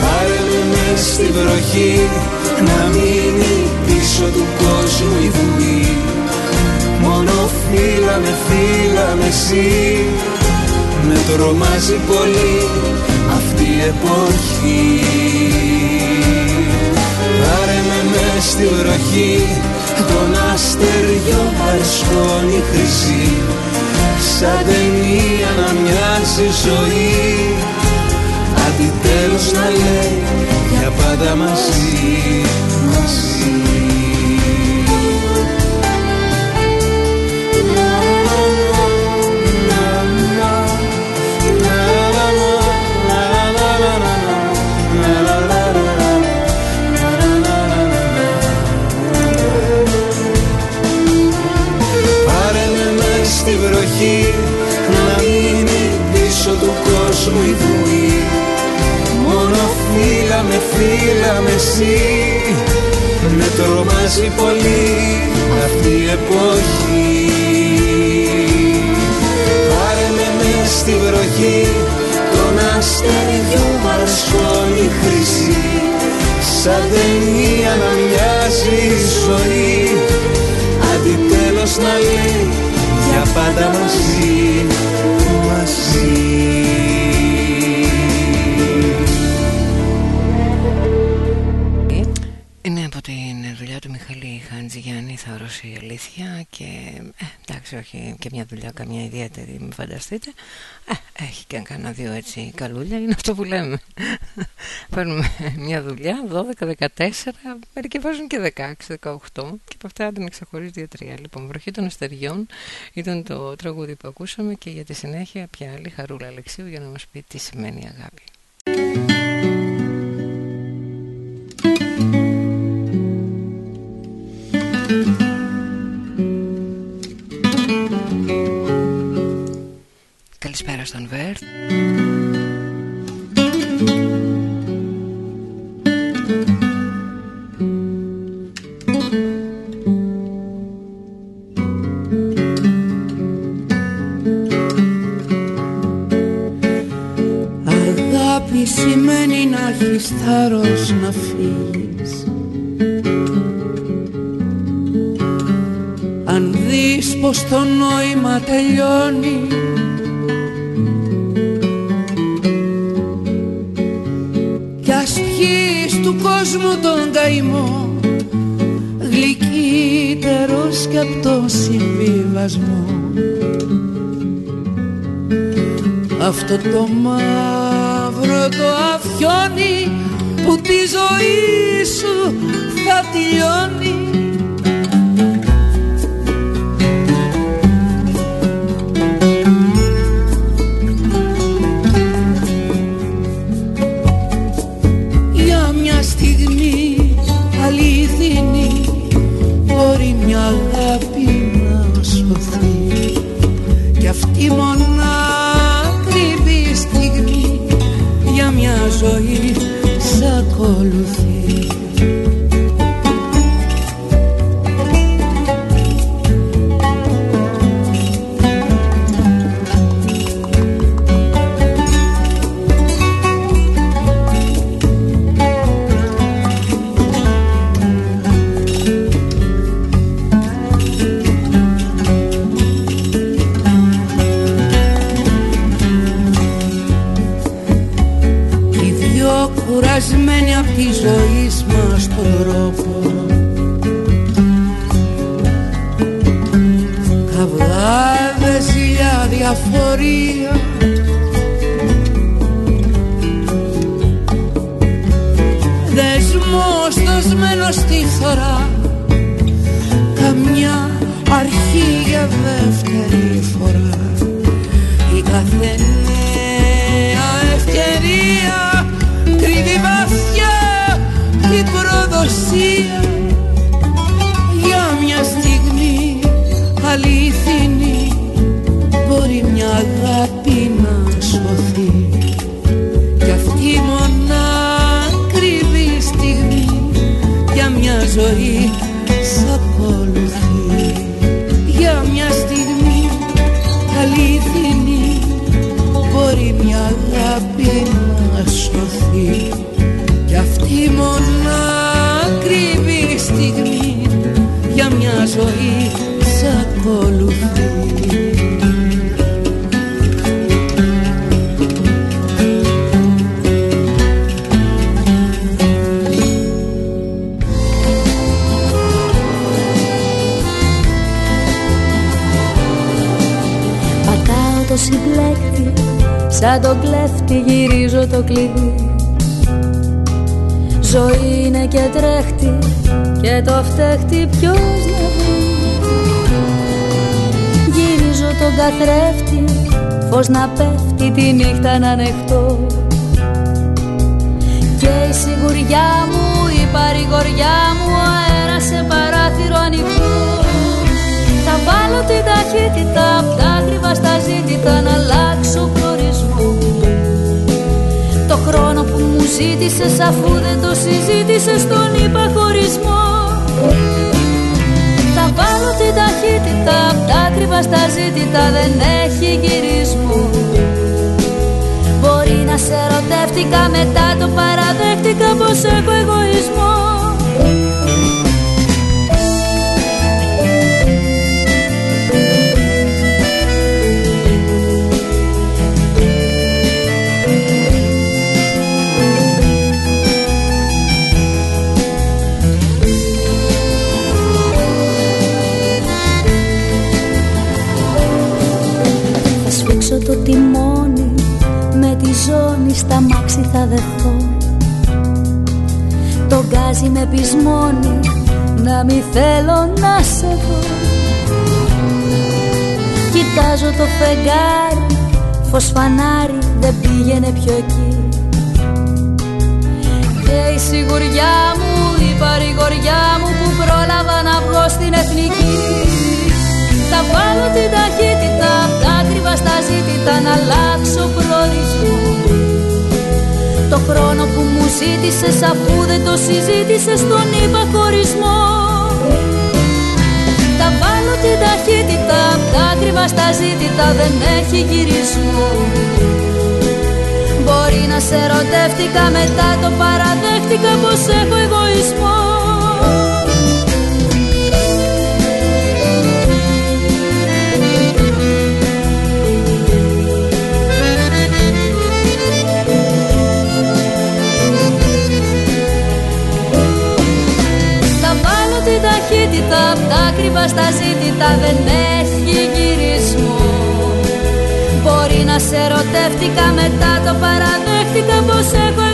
Πάρε με μες στην βροχή Να μείνει πίσω του κόσμου με φύλλα με εσύ. Με τρομάζει πολύ αυτή η εποχή. Πάρε με μες στη βροχή Τον αστεριό παρσκόνη χρυσή. Σαν ταινία να μοιάζει ζωή. Αντιτέλους να λέει για για πάντα μαζί, μαζί φίλα με φίλα με εσύ. Με τρομάζει πολύ αυτή η εποχή. Πάρε με μες στη βροχή Τον αστεριό μαρσκόνη χρυσή. Σαν ταινία να μοιάζει η ζωή. Αντιτέλος να λέει για πάντα μαζί, μαζί Χαντζηγιάννη θα ορώσει η αλήθεια και ε, εντάξει όχι και μια δουλειά καμιά ιδιαίτερη μην φανταστείτε. Ε, έχει και κανένα δύο έτσι καλούλια είναι αυτό που λέμε. Παίρνουμε μια δουλειά 12, 14 μερικοί βάζουν και 16, 18 και από αυτά αν την ξεχωρίζει 2-3 λοιπόν βροχή των αστεριών ήταν το τραγούδι που ακούσαμε και για τη συνέχεια πια άλλη χαρούλα Αλεξίου για να μας πει τι σημαίνει αγάπη Καλησπέρα στον Βέρτ. Αγάπη σημαίνει να έχεις θάρρος να φύγεις. Αν δεις πως το νόημα τελειώνει του κόσμου τον καημό γλυκύτερος κι απ' το συμβιβασμό. Αυτό το μαύρο το αφιόνι που τη ζωή σου θα τελειώνει ζωή σ' ακολουθεί μου ζήτησες αφού δεν το συζήτησες τον είπα χωρισμό. Θα βάλω την ταχύτητα απ' τα ακριβά στα ζήτητα δεν έχει γυρισμό. Μπορεί να σε ερωτεύτηκα μετά το παραδέχτηκα πως έχω εγωισμό απ' τα ακριβά στα ζήτητα δεν έχει γυρισμό. Μπορεί να σε ερωτεύτηκα μετά το παραδέχτηκα πως έχω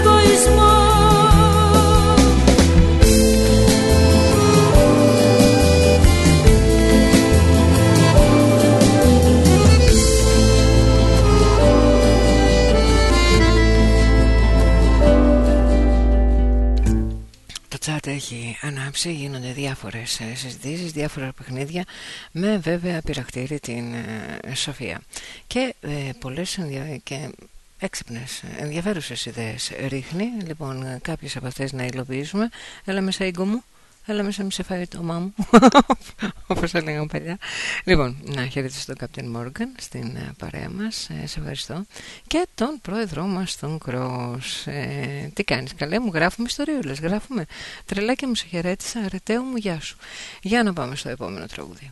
έχει ανάψει, γίνονται διάφορες ε, συζητήσεις, διάφορα παιχνίδια με βέβαια πειρακτήρι την ε, Σοφία. Και ε, πολλές ενδια... και έξυπνες, ενδιαφέρουσες ιδέες ρίχνει. Λοιπόν, ε, κάποιες από αυτές να υλοποιήσουμε. Έλα μέσα Ίγκο μου. Έλα μέσα μη σε φάει το όμα μου Όπως έλεγαμε παλιά Λοιπόν, να χαιρετήσω τον Captain Morgan Στην ε, παρέα μας. Ε, Σε ευχαριστώ. Και τον πρόεδρό μας τον Κρός. Ε, Τι κάνεις καλέ μου γράφουμε ιστορίουλες Γράφουμε. Τρελάκια μου σε χαιρέτησα Αρετέο μου γεια σου. Για να πάμε στο επόμενο τραγούδι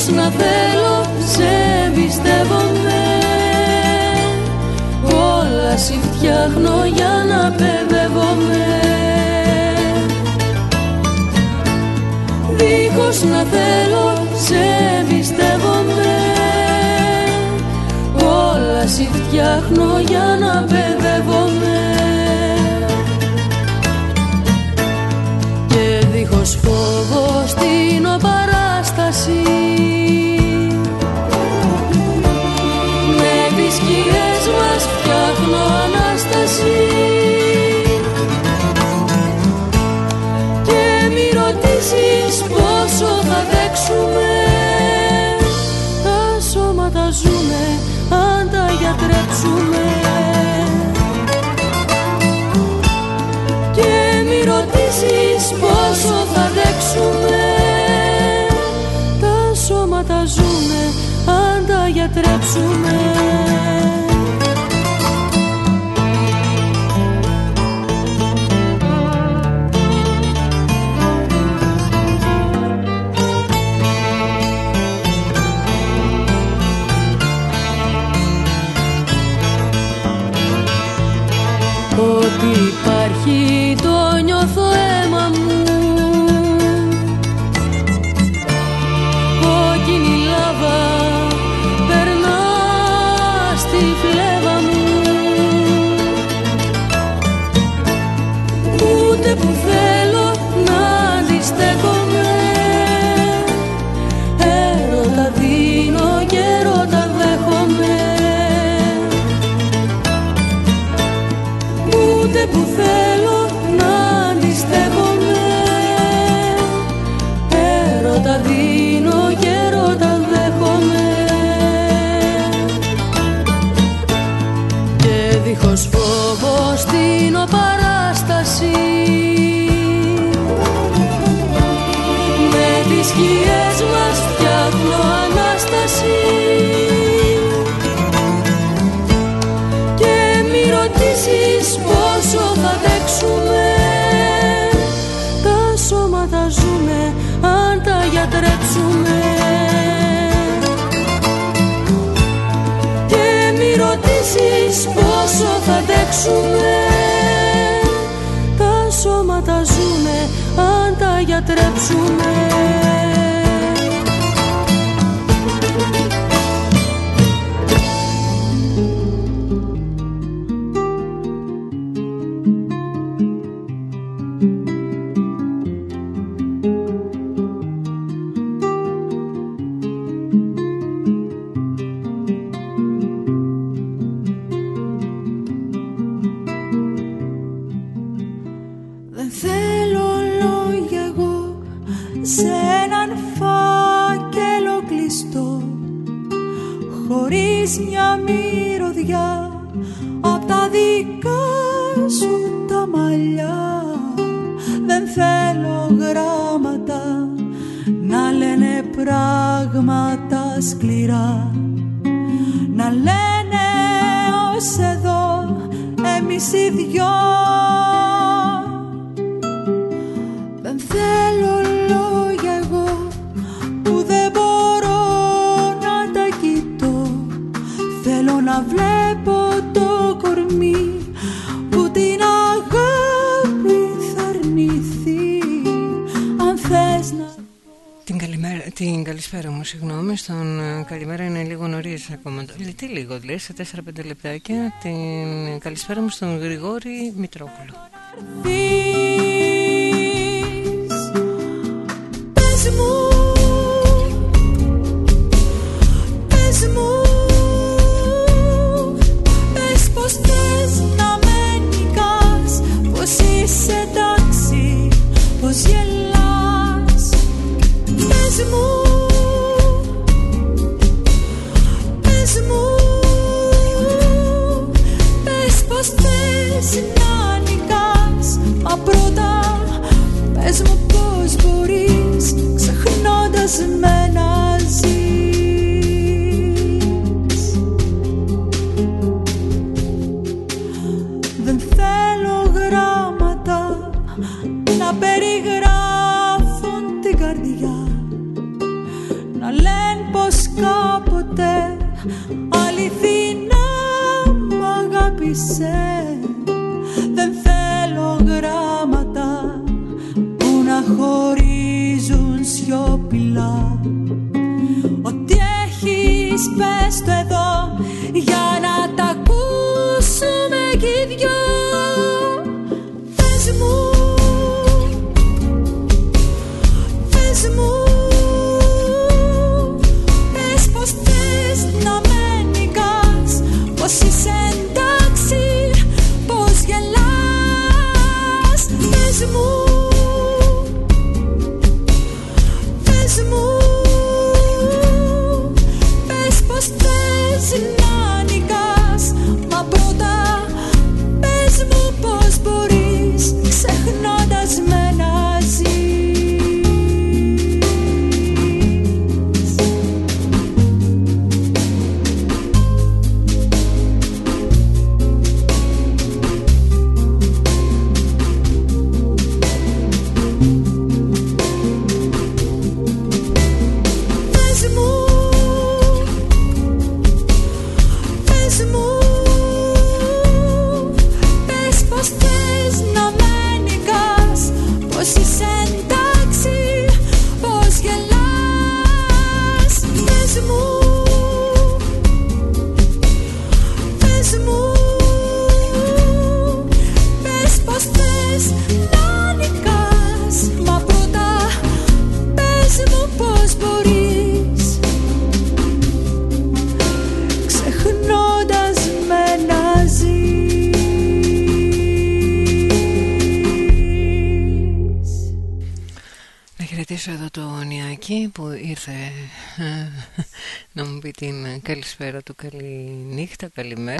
Δίχως να θέλω σε εμπιστεύομαι. Όλα σι φτιάχνω για να παιδεύομαι. Δίχως να θέλω σε εμπιστεύομαι. Όλα σι φτιάχνω για να παιδεύομαι. Και δίχως φόβο στην παράσταση δέξουμε Τα σώματα ζούμε αν τα γιατρέψουμε Και μη ρωτήσεις πόσο θα αντέξουμε. Τα σώματα ζούμε αν τα γιατρέψουμε never αντέξουμε Τα σώματα ζουνε αν τα γιατρέψουμε τι λίγο, λέει, σε 4-5 λεπτάκια την καλησπέρα μου στον Γρηγόρη Μητρόπουλο. σιωπηλά Ό,τι έχεις πες το εδώ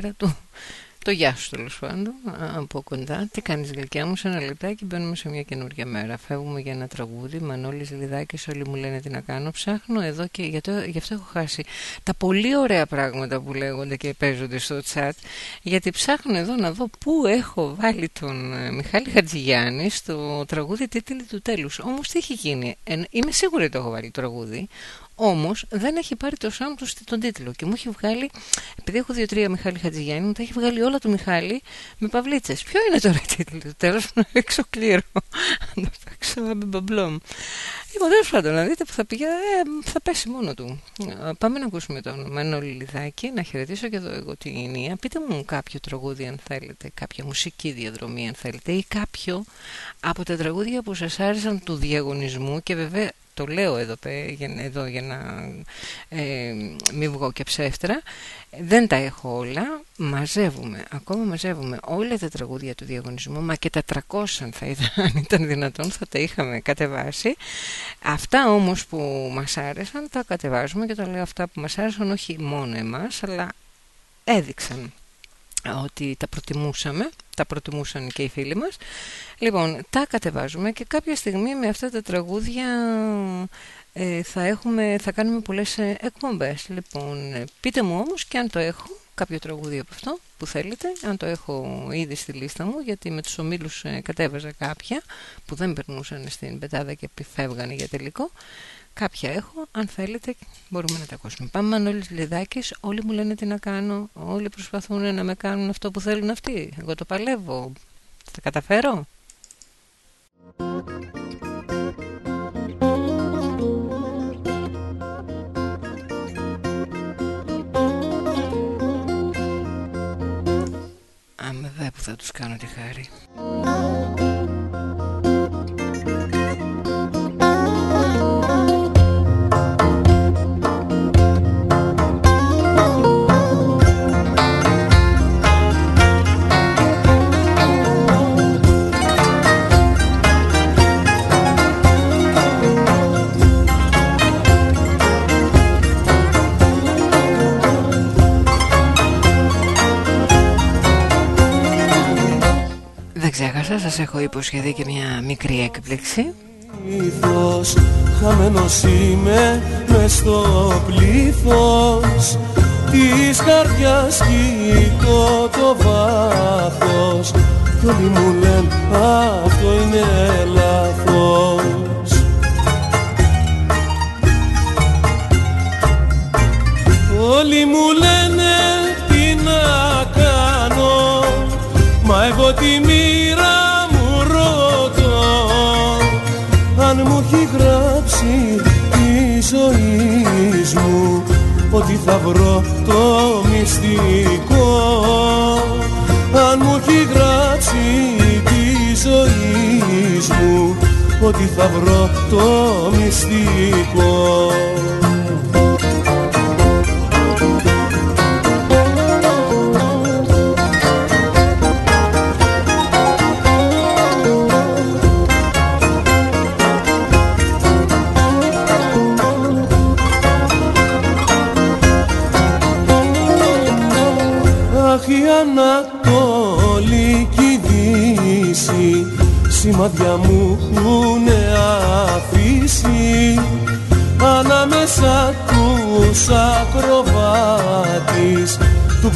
καλημέρα του το γεια σου τέλος πάντων από κοντά. Τι κάνεις, γλυκιά μου, σε ένα λεπτάκι μπαίνουμε σε μια καινούργια μέρα. Φεύγουμε για ένα τραγούδι. Μανώλης Λιδάκης, όλοι μου λένε τι να κάνω. Ψάχνω εδώ και γι' αυτό, γι αυτό έχω χάσει τα πολύ ωραία πράγματα που λέγονται και παίζονται στο chat. Γιατί ψάχνω εδώ να δω πού έχω βάλει τον ε, Μιχάλη Χατζηγιάννη στο τραγούδι τίτλη του τέλους. Όμως τι έχει γίνει; Ε, είμαι σίγουρη ότι το έχω βάλει το τραγούδι. Όμως δεν έχει πάρει το σάμ του τον τίτλο και μου έχει βγάλει, επειδή έχω δύο-τρία Μιχάλη Χατζηγιάννη, μου τα έχει βγάλει όλα του Μιχάλη με παυλίτσες. Ποιο είναι τώρα η τίτλο του; Τέλος, να έξω κλήρο. Να το παίξω με μπαμπλόμ. Λοιπόν, τέλος πάντων, να δείτε που θα πηγαίνει, ε, θα πέσει μόνο του. Πάμε να ακούσουμε τον Μένο Λιλιδάκη, να χαιρετήσω και εδώ εγώ την Ινία. Πείτε μου κάποιο τραγούδι αν θέλετε, κάποια μουσική διαδρομή αν θέλετε ή κάποιο από τα τραγούδια που σας άρεσαν του διαγωνισμού και βέβαια το λέω εδώ, εδώ για να ε, μην βγω και ψεύτρα δεν τα έχω όλα. Μαζεύουμε, ακόμα μαζεύουμε όλα τα τραγούδια του διαγωνισμού μα και τα 300 θα ήταν, αν ήταν δυνατόν θα τα είχαμε κατεβάσει. Αυτά όμως που μας άρεσαν τα κατεβάζουμε και το λέω αυτά που μας άρεσαν όχι μόνο εμάς αλλά έδειξαν ότι τα προτιμούσαμε, τα προτιμούσαν και οι φίλοι μας. Λοιπόν, τα κατεβάζουμε και κάποια στιγμή με αυτά τα τραγούδια ε, θα, έχουμε, θα κάνουμε πολλές ε, εκπομπές. Λοιπόν, ε, πείτε μου όμως και αν το έχω, κάποιο τραγούδι από αυτό που θέλετε, αν το έχω ήδη στη λίστα μου, γιατί με τους ομίλους ε, κατέβαζα κάποια που δεν περνούσαν στην πετάδα και φεύγανε για τελικό. Κάποια έχω, αν θέλετε μπορούμε να τα ακούσουμε. Πάμε Μανώλης Λιδάκης, όλοι μου λένε τι να κάνω, όλοι προσπαθούν να με κάνουν αυτό που θέλουν αυτοί. Εγώ το παλεύω, θα τα καταφέρω; Σας έχω υποσχεθεί και μια μικρή έκπληξη. Ήθος, χαμένος είμαι μες στο πλήθος. Της καρδιάς κοιτώ το βάθος. Κι όλοι μου λένε αυτό είναι λάθος ότι θα βρω το μυστικό. Αν μου έχει γράψει τη ζωή μου ότι θα βρω το μυστικό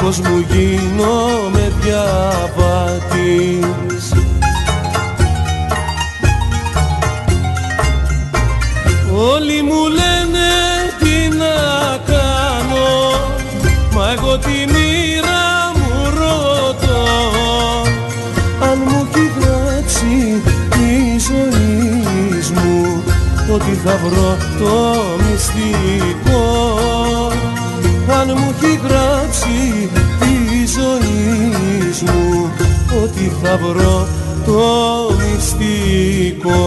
του κόσμου γίνομαι βρω το μυστικό.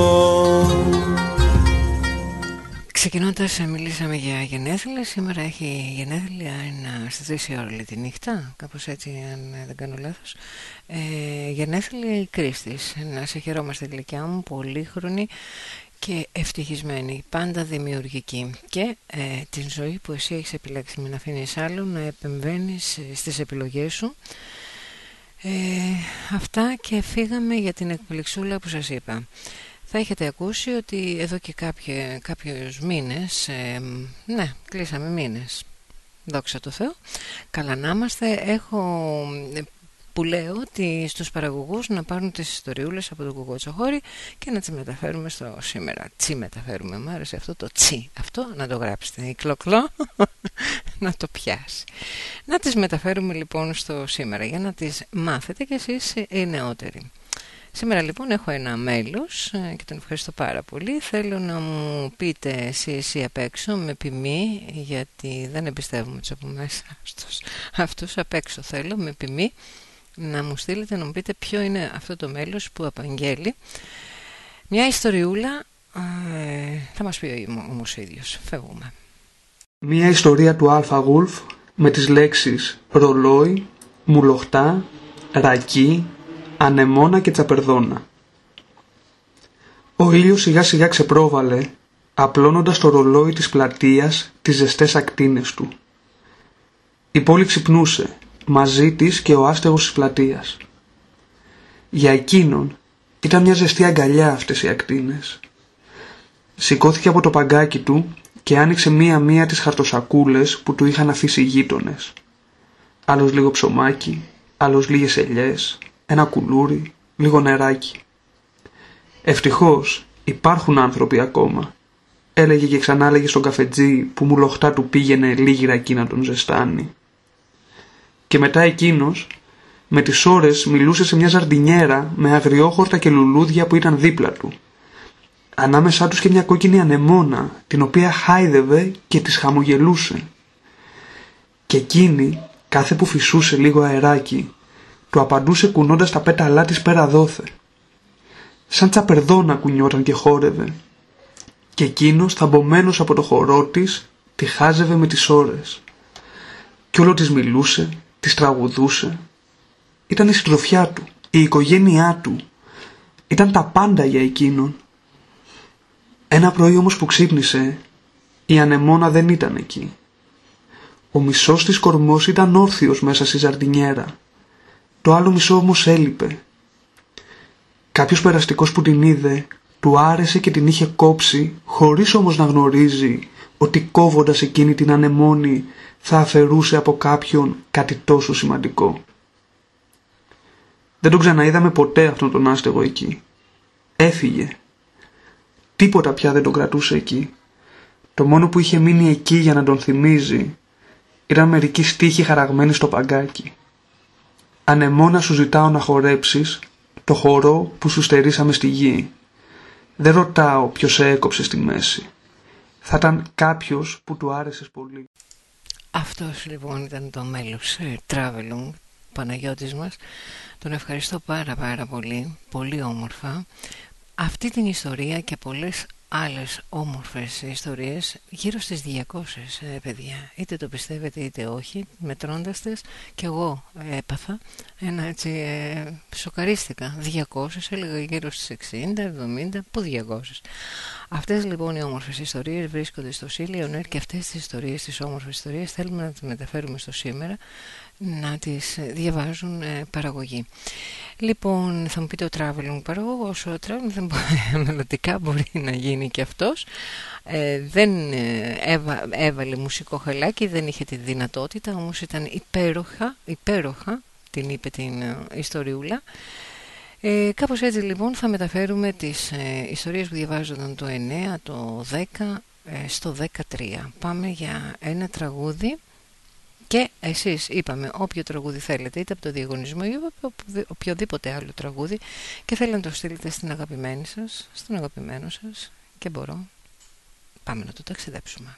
Ξεκινώντας μιλήσαμε για γενέθλια. Σήμερα έχει γενέθλια είναι στις 3 ώρα τη νύχτα. Κάπως έτσι αν δεν κάνω λάθος. Ε, Γενέθλια η Κρίστης. Να σε χαιρόμαστε γλυκιά μου Πολύχρονη και ευτυχισμένη, πάντα δημιουργική. Και ε, την ζωή που εσύ έχεις επιλέξει. Με να αφήνεις άλλο να επεμβαίνεις ε, στις επιλογές σου ε, αυτά και φύγαμε για την εκπληξούλα που σας είπα. Θα έχετε ακούσει ότι εδώ και κάποιοι, κάποιους μήνες ναι κλείσαμε μήνες. Δόξα τω Θεώ. Καλά να είμαστε. Έχω που λέω ότι στους παραγωγούς να πάρουν τις ιστοριούλες από τον Κουκοτσοχώρη και να τις μεταφέρουμε στο σήμερα. Τσι μεταφέρουμε, μου άρεσε αυτό το τσι. Αυτό να το γράψετε. Η κλοκλό να το πιάσει. Να τις μεταφέρουμε λοιπόν στο σήμερα για να τις μάθετε κι εσείς οι νεότεροι. Σήμερα λοιπόν έχω ένα μέλος ε, και τον ευχαριστώ πάρα πολύ. Θέλω να μου πείτε εσύ, εσύ απ' έξω με ποιμή γιατί δεν εμπιστεύομαι τους από μέσα αυτούς, αυτούς απ' έξω θέλω με ποιμή να μου στείλετε να μου πείτε ποιο είναι αυτό το μέλος που απαγγέλει. Μια ιστοριούλα ε, θα μας πει όμως ο ίδιος. Φεύγουμε. Μια ιστορία του Αλφα Γουλφ με τις λέξεις ρολόι, μουλοχτά, ρακί, ανεμόνα και τσαπερδόνα. Ο ήλιος σιγά σιγά ξεπρόβαλε απλώνοντας το ρολόι της πλατείας τις ζεστές ακτίνες του. Η πόλη ξυπνούσε μαζί της και ο άστεγος της πλατείας. Για εκείνον ήταν μια ζεστή αγκαλιά αυτές οι ακτίνες. Σηκώθηκε από το παγκάκι του και άνοιξε μία-μία τις χαρτοσακούλες που του είχαν αφήσει οι γείτονες. Άλλος λίγο ψωμάκι, άλλος λίγες ελιές, ένα κουλούρι, λίγο νεράκι. Ευτυχώς υπάρχουν άνθρωποι ακόμα. Έλεγε και ξανά έλεγε στον καφετζή που μου λοχτά του πήγαινε λίγη ρακή να τον ζεστάνει. Και μετά εκείνος με τις ώρες μιλούσε σε μια ζαρντινιέρα με αγριόχορτα και λουλούδια που ήταν δίπλα του. Ανάμεσά τους και μια κόκκινη ανεμόνα την οποία χάιδευε και τις χαμογελούσε. Και εκείνη κάθε που φυσούσε λίγο αεράκι του απαντούσε κουνώντας τα πέταλά της πέρα δόθε. Σαν τσαπερδόνα κουνιόταν και χόρευε. Και εκείνος θαμπομένος από το χορό της τη χάζευε με τις ώρες. Κι όλο της μιλούσε της τραγουδούσε. Ήταν η συντροφιά του, η οικογένειά του. Ήταν τα πάντα για εκείνον. Ένα πρωί όμως που ξύπνησε, η ανεμόνα δεν ήταν εκεί. Ο μισός της κορμός ήταν όρθιος μέσα στη ζαρτινιέρα. Το άλλο μισό όμως έλειπε. Κάποιος περαστικός που την είδε, του άρεσε και την είχε κόψει, χωρίς όμως να γνωρίζει ότι κόβοντας εκείνη την ανεμόνη θα αφαιρούσε από κάποιον κάτι τόσο σημαντικό. Δεν τον ξαναείδαμε ποτέ αυτόν τον άστεγο εκεί. Έφυγε. Τίποτα πια δεν τον κρατούσε εκεί. Το μόνο που είχε μείνει εκεί για να τον θυμίζει ήταν μερικοί στίχοι χαραγμένοι στο παγκάκι. Ανεμόνα σου ζητάω να χορέψεις το χορό που σου στερήσαμε στη γη. Δεν ρωτάω ποιος σε έκοψε στη μέση. Θα ήταν κάποιος που του άρεσες πολύ. Αυτός λοιπόν ήταν το μέλος ε, Travelung, Παναγιώτης μας. Τον ευχαριστώ πάρα πάρα πολύ, πολύ όμορφα. Αυτή την ιστορία και πολλές άλλες όμορφες ιστορίες γύρω στις 200 ε, παιδιά. Είτε το πιστεύετε είτε όχι μετρώντας τες. Και εγώ έπαθα ένα έτσι ε, σοκαρίστηκα. 200 έλεγα γύρω στις 60, 70 που 200 αυτές λοιπόν οι όμορφες ιστορίες βρίσκονται στο Σίλιο και αυτές τις ιστορίες, τις όμορφες ιστορίες θέλουμε να τις μεταφέρουμε στο σήμερα να τις διαβάζουν ε, παραγωγή. Λοιπόν, θα μου πείτε ο traveling παραγωγός, ο traveling δεν μπορεί, μελλοντικά μπορεί να γίνει και αυτός. Ε, δεν ε, έβαλε μουσικό χαλάκι, δεν είχε τη δυνατότητα, όμως ήταν υπέροχα, υπέροχα την είπε την ε, ιστοριούλα. Ε, κάπως έτσι λοιπόν θα μεταφέρουμε τις ε, ιστορίες που διαβάζονταν το 9, το 10 στο 13. Πάμε για ένα τραγούδι και εσείς είπαμε όποιο τραγούδι θέλετε είτε από το διαγωνισμό ή από οποιοδήποτε άλλο τραγούδι και θέλετε να το στείλετε στην αγαπημένη σας, στον αγαπημένο σας και μπορώ. Πάμε να το ταξιδέψουμε.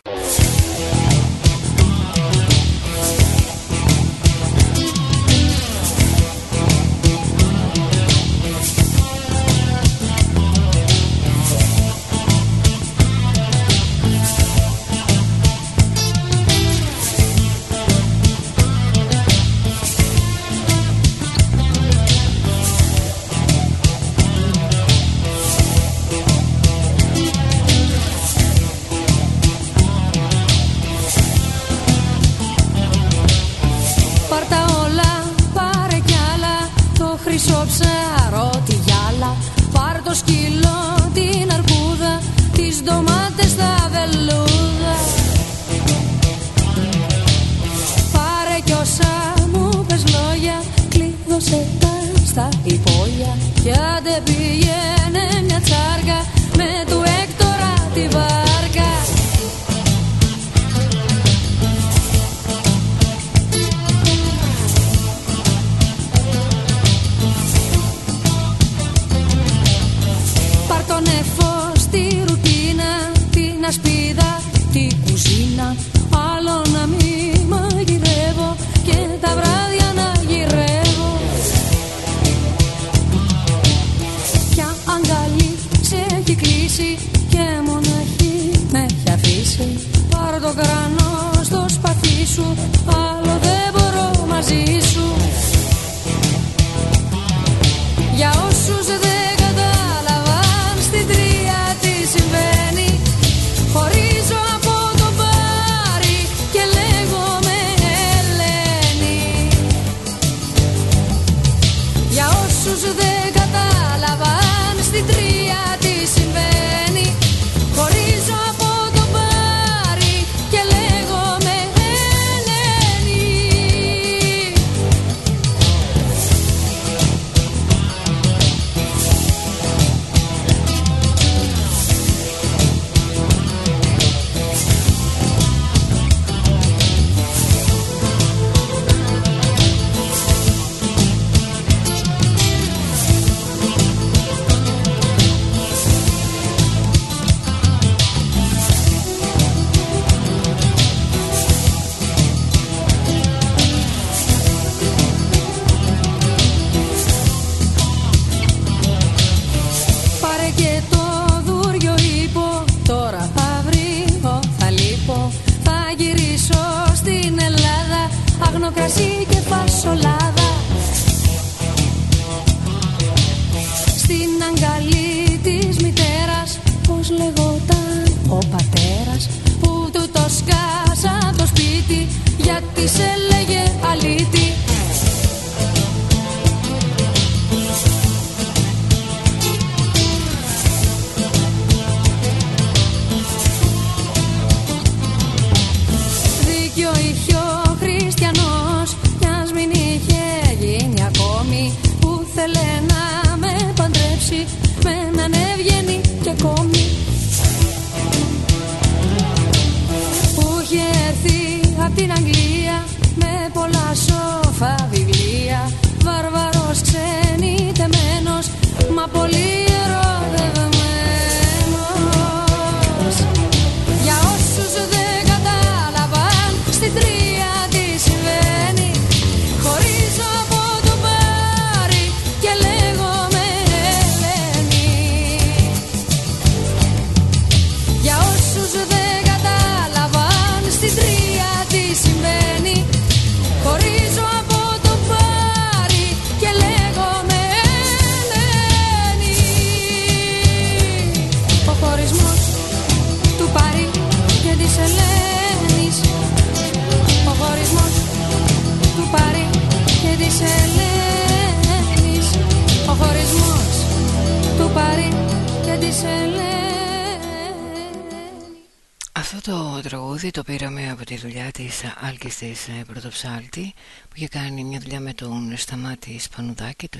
Της Άλκης της ε, Πρωτοψάλτη που είχε κάνει μια δουλειά με τον Σταμάτη Σπανουδάκη το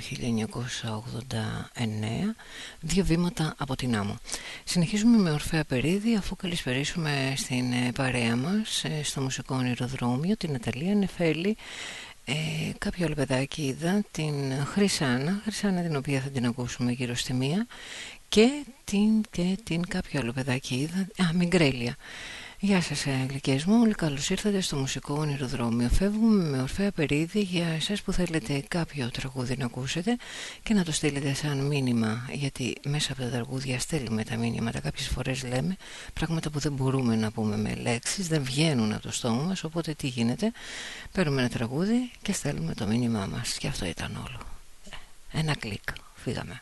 1989 δύο βήματα από την άμμο. Συνεχίζουμε με Ορφέα Περίδη αφού καλησπερίσουμε στην ε, παρέα μας ε, στο μουσικό ονειροδρόμιο την Ναταλία Νεφέλη. Ε, κάποιο άλλο παιδάκι είδα την Χρυσάνα Χρυσάνα την οποία θα την ακούσουμε γύρω στη μία και την, και την κάποιο άλλο παιδάκι είδα Α, Μιγκρέλια Γεια σας ε, γλυκές μου, όλοι καλώς ήρθατε στο μουσικό ονειροδρόμιο. Φεύγουμε με Ορφέα Περίδη για εσάς που θέλετε κάποιο τραγούδι να ακούσετε Και να το στείλετε σαν μήνυμα Γιατί μέσα από τα τραγούδια στέλνουμε τα μήνυματα. Κάποιες φορές λέμε πράγματα που δεν μπορούμε να πούμε με λέξεις Δεν βγαίνουν από το στόμα μας Οπότε τι γίνεται Παίρνουμε ένα τραγούδι και στέλνουμε το μήνυμά μας. Και αυτό ήταν όλο. Ένα κλικ, φύγαμε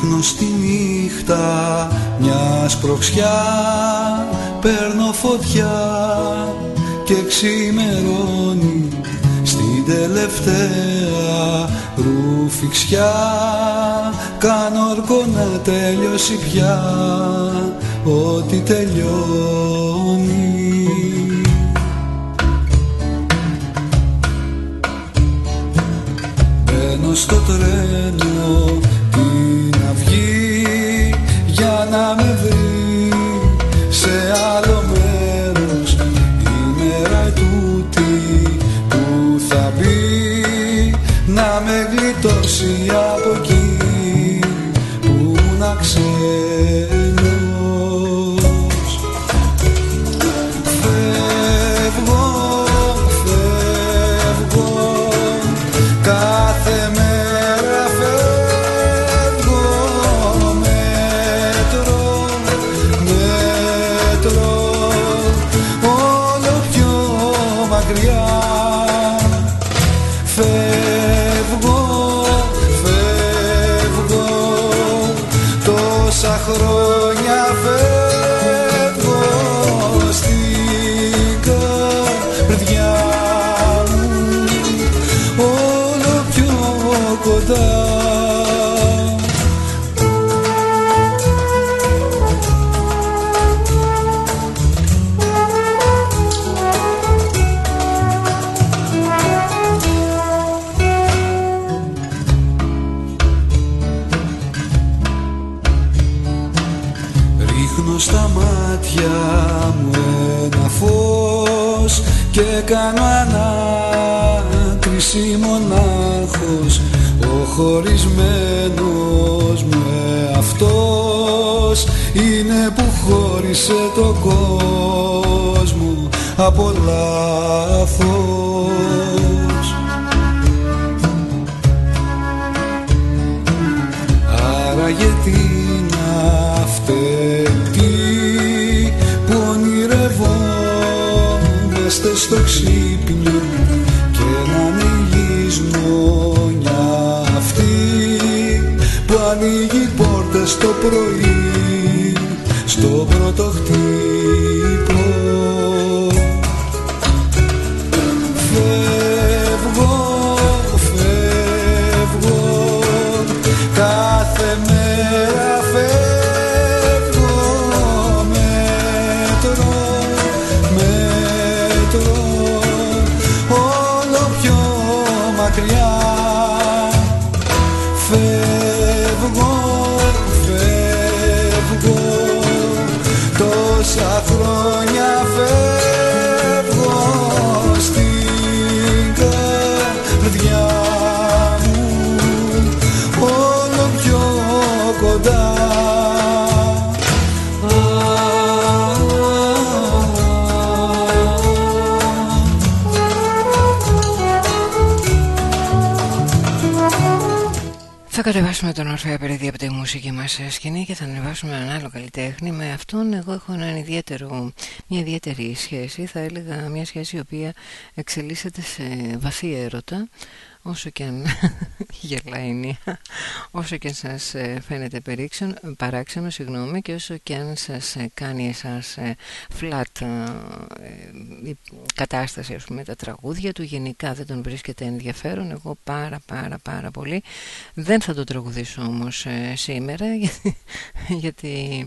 Ρίχνω στη νύχτα μια σπροξιά Παίρνω φωτιά και ξημερώνει Στην τελευταία ρουφιξιά. Κάνω όρκο να τελειώσει πια ό,τι τελειώνει. Μπαίνω στο τρένο να με βρεις σε άλλο μέρος. Η μέρα τούτη που θα μπει να με γλιτώσει από κάνω ανάκριση μονάχος Ο χωρισμένος με αυτός. Είναι που χώρισε το κόσμο από λάθος πόρτες το πρωί στο πρώτο χτύπο κατεβάσουμε τον Ορφέα Περίδη από τη μουσική μας σκηνή και θα ανεβάσουμε έναν άλλο καλλιτέχνη. Με αυτόν εγώ έχω έναν ιδιαίτερο, μια ιδιαίτερη σχέση, θα έλεγα μια σχέση η οποία εξελίσσεται σε βαθύ έρωτα όσο και αν γελάει η Νία, όσο και αν σας ε, φαίνεται περίξενο, παράξενο συγγνώμη, και όσο και αν σας ε, κάνει εσάς ε, flat η κατάσταση ας πούμε τα τραγούδια του γενικά δεν τον βρίσκεται ενδιαφέρον. Εγώ πάρα πάρα πάρα πολύ δεν θα το τραγουδήσω όμως σήμερα γιατί, γιατί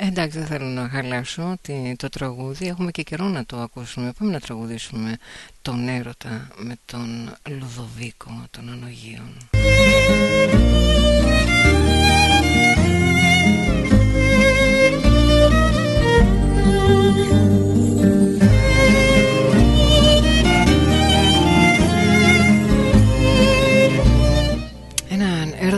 Εντάξει, δεν θέλω να χαλάσω το τραγούδι. Έχουμε και καιρό να το ακούσουμε. Πάμε να τραγουδήσουμε τον έρωτα με τον Λουδοβίκο των Ανογίων.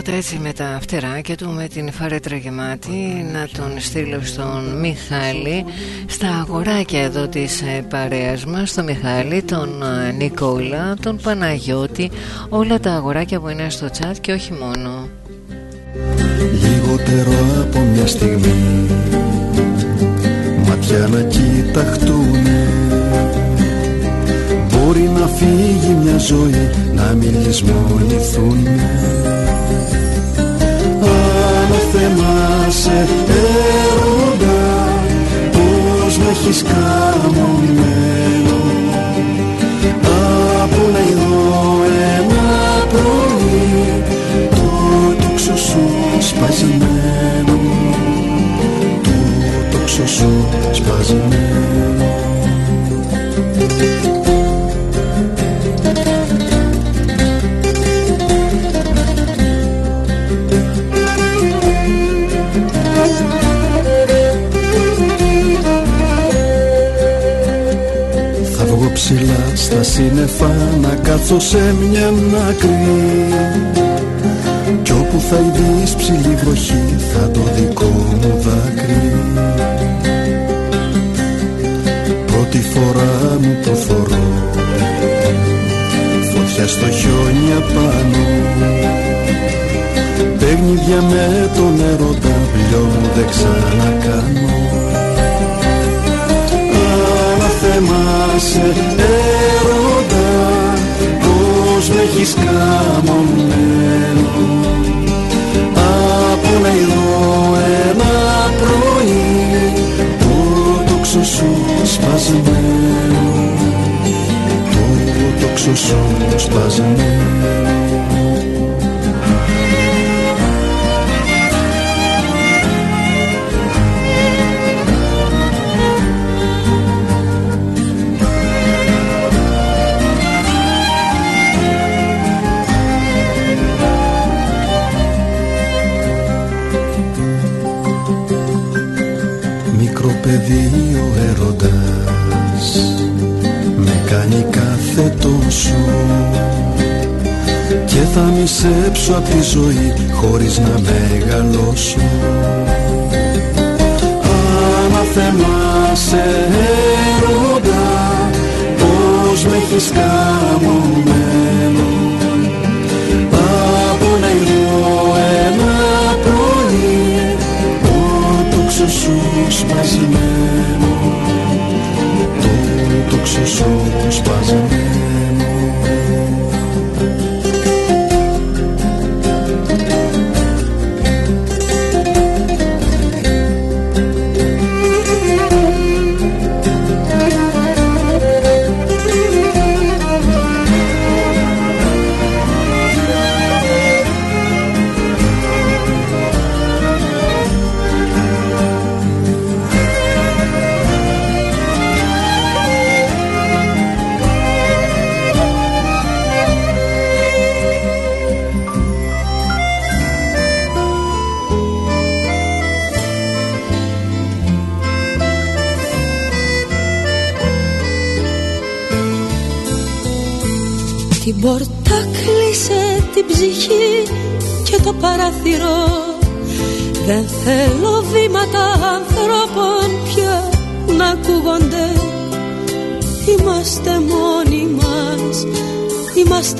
Έρωτα έτσι με τα φτεράκια του με την φαρέτρα γεμάτη να τον στείλω στον Μιχάλη στα αγοράκια εδώ της ε, παρέας μας στον Μιχάλη, τον ε, Νικόλα, τον Παναγιώτη όλα τα αγοράκια που είναι στο τσάτ και όχι μόνο. Λιγότερο από μια στιγμή Ματιά να κοιταχτούνε. Μπορεί να φύγει μια ζωή Να μην λησμονηθούν σε έρωτα πως με έχεις καμωμένο. Από να ένα πρωί το τόξο σου σπασμένο. Το τόξο σου σπασμένο. Σύννεφα να κάτσω σε μια άκρη. Κι όπου θα ειδείς ψηλή βροχή θα το δικό μου δάκρυ. Πρώτη φορά μου το θωρώ. Φωτιά στο χιόνι απάνω. Παιχνίδια με τον έρωτα πλέον δεν ξανακάνω. Αλλά θέμα σε έρωτα Πώς με έχεις καμωμένο. Να ειδώ ένα πρωί το τόξο σου σπασμένο το τόξο σου σπασμένο παιδί ο έρωτας Με κάνει κάθε τόσο. Και θα μισέψω απ' τη ζωή χωρίς να μεγαλώσω. Άμα σε έρωτα Πώς με έχεις καμωμένο το τόξο σου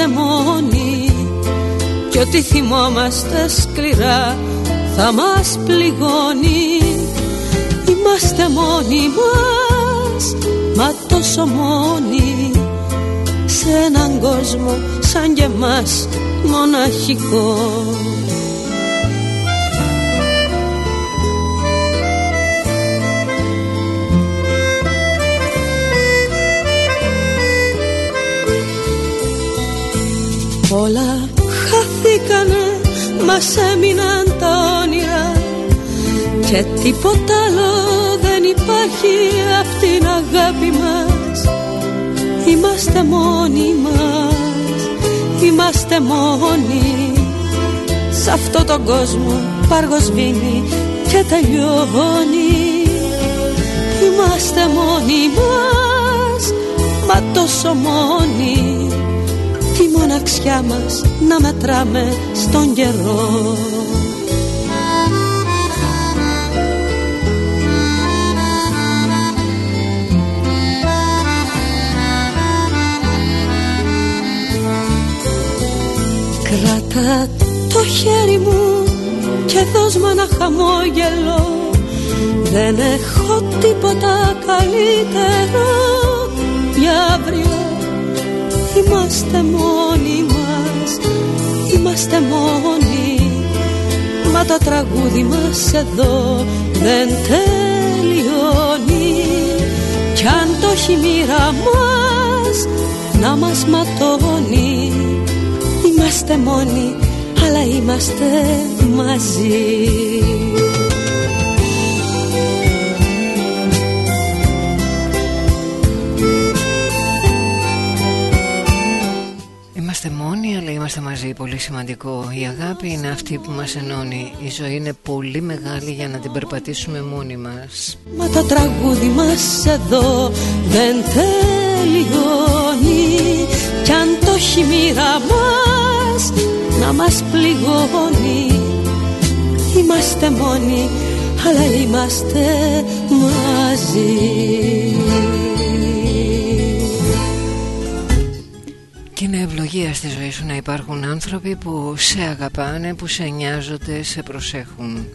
είμαστε μόνοι Κι ό,τι θυμόμαστε σκληρά θα μας πληγώνει. Είμαστε μόνοι μας, μα τόσο μόνοι. Σε έναν κόσμο σαν και εμάς μοναχικό Όλα χαθήκανε, μας έμειναν τα όνειρα. Και τίποτα άλλο δεν υπάρχει απ' την αγάπη μας. Είμαστε μόνοι μας, είμαστε μόνοι. Σ' αυτό τον κόσμο παργοσβήνει και τελειώνει. Είμαστε μόνοι μας, μα τόσο μόνοι. τη μοναξιά μας να μετράμε στον καιρό. Κράτα το χέρι μου και δώσ' μου ένα χαμόγελο. Δεν έχω τίποτα καλύτερο για αύριο Είμαστε μόνοι μας, είμαστε μόνοι. Μα το τραγούδι μας εδώ δεν τελειώνει. Κι αν το έχει μοίρα μας να μας ματώνει. Είμαστε μόνοι αλλά είμαστε μαζί πολύ πολύ σημαντικό Η αγάπη είναι αυτή που μας ενώνει. Η ζωή είναι πολύ μεγάλη για να την περπατήσουμε μόνοι μας. Μα το τραγούδι μας εδώ δεν τελειώνει Κι αν το χειμήρα μας να μας πληγώνει Είμαστε μόνοι αλλά είμαστε μαζί ευλογία στη ζωή σου να υπάρχουν άνθρωποι που σε αγαπάνε, που σε νοιάζονται, σε προσέχουν.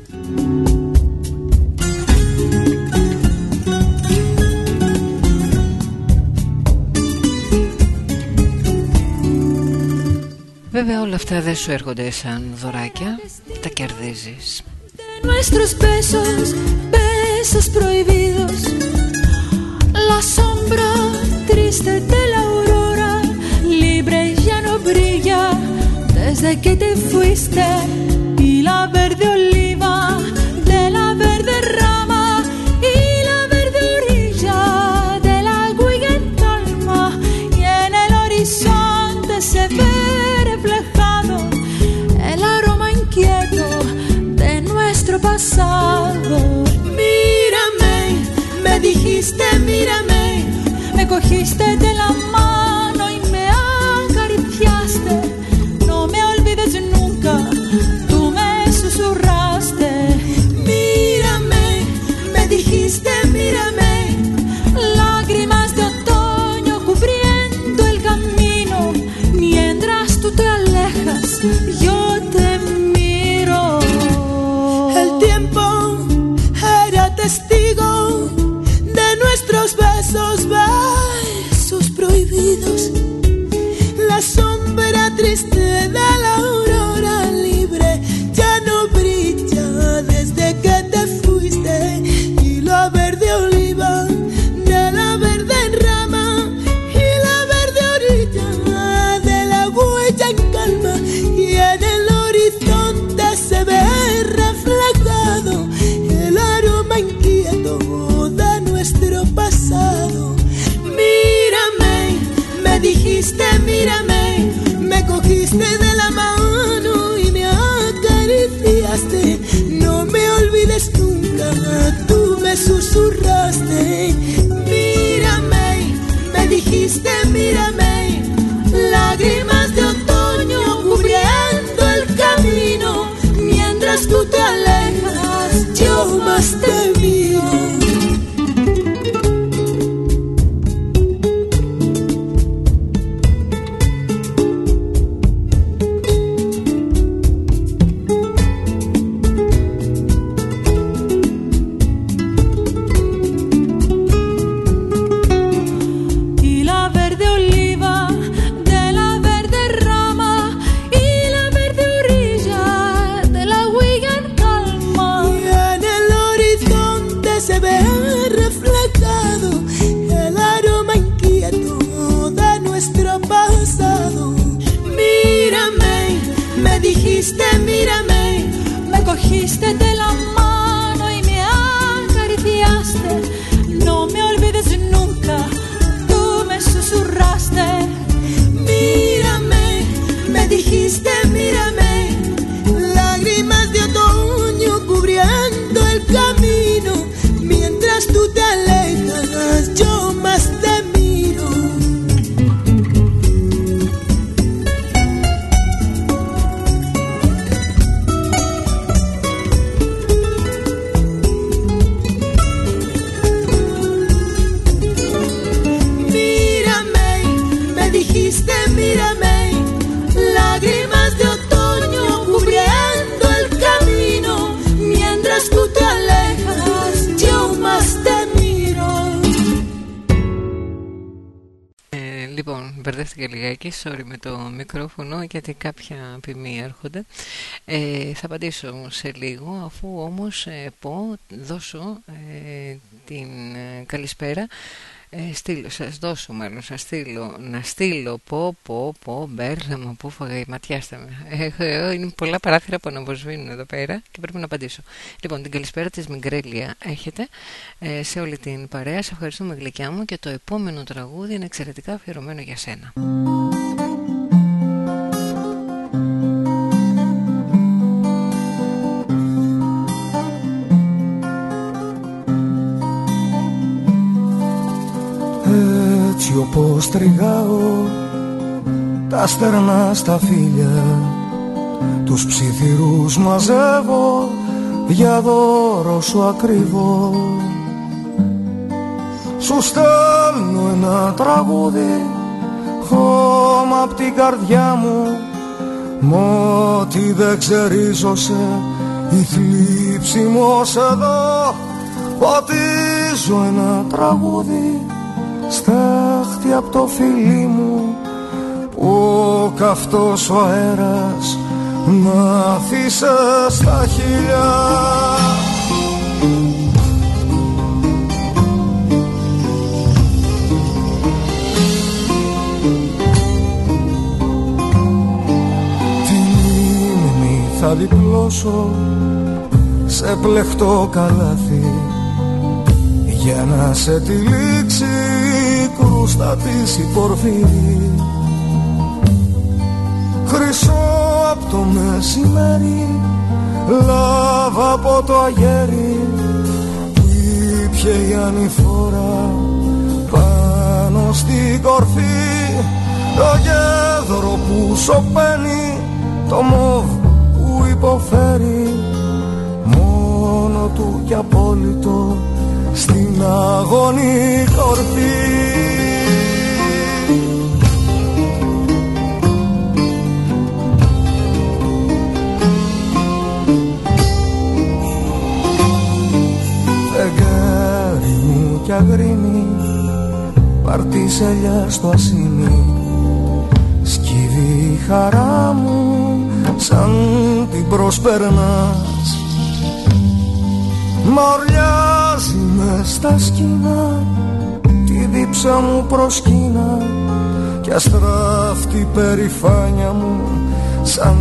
Βέβαια όλα αυτά δεν σου έρχονται σαν δωράκια, τα κερδίζεις. Nuestros besos, besos prohibidos La sombra triste de la Desde que te fuiste Y la verde oliva De la verde rama Y la verde orilla De la huella en calma Y en el horizonte se ve reflejado El aroma inquieto de nuestro pasado. Mírame, me dijiste, mírame, me cogiste de la mano susurraste. Mírame, me dijiste, mírame, lágrimas de otoño cubriendo el camino. Mientras tú te alejas, yo más te γιατί κάποια ποιμοί έρχονται. Ε, θα απαντήσω σε λίγο, αφού όμως ε, πω, δώσω ε, την ε, καλησπέρα ε, στείλω, σας δώσω μάλλον, σας στείλω, να στείλω, πω, πω, πω, μπέρδεμα, πω, φαγα, ματιάστε με. Ε, ε, είναι πολλά παράθυρα που αναβοσβήνουν εδώ πέρα και πρέπει να απαντήσω. Λοιπόν, την καλησπέρα της Μιγκρέλια έχετε ε, σε όλη την παρέα. Σε ευχαριστούμε γλυκιά μου και το επόμενο τραγούδι είναι εξαιρετικά αφιερωμένο για σένα. Όπως τριγάω τα στερνά στα φίλια τους ψιθυρούς μαζεύω για δώρο σου ακριβό σου στέλνω ένα τραγούδι χώμα απ' την καρδιά μου. Μ' ό,τι δεν ξερίζωσε η θλίψη μου ως εδώ Ποτίζω ένα τραγούδι στάχτη απ' το φίλι μου που ο καυτός ο αέρας να αφήσε στα χιλιά θα διπλώσω σε πλεχτό καλάθι για να σε τυλίξει κρούστα της η πορφύρη χρυσό απ' το μεσημέρι λάβα από το αγέρι. Που ήπιε η ανηφόρα πάνω στην κορφή. Το γέδρο που σωπαίνει το μόβ υποφέρει. Μόνο του και απόλυτο στην αγωνή κορφή μου κι αγρίνει παρτίσελια στο ασύνη σκύβει η χαρά μου σαν την προσπερνάς. Μ' με στα σκηνά τη δίψα μου προσκύνα κι αστράφτη περηφάνια μου σαν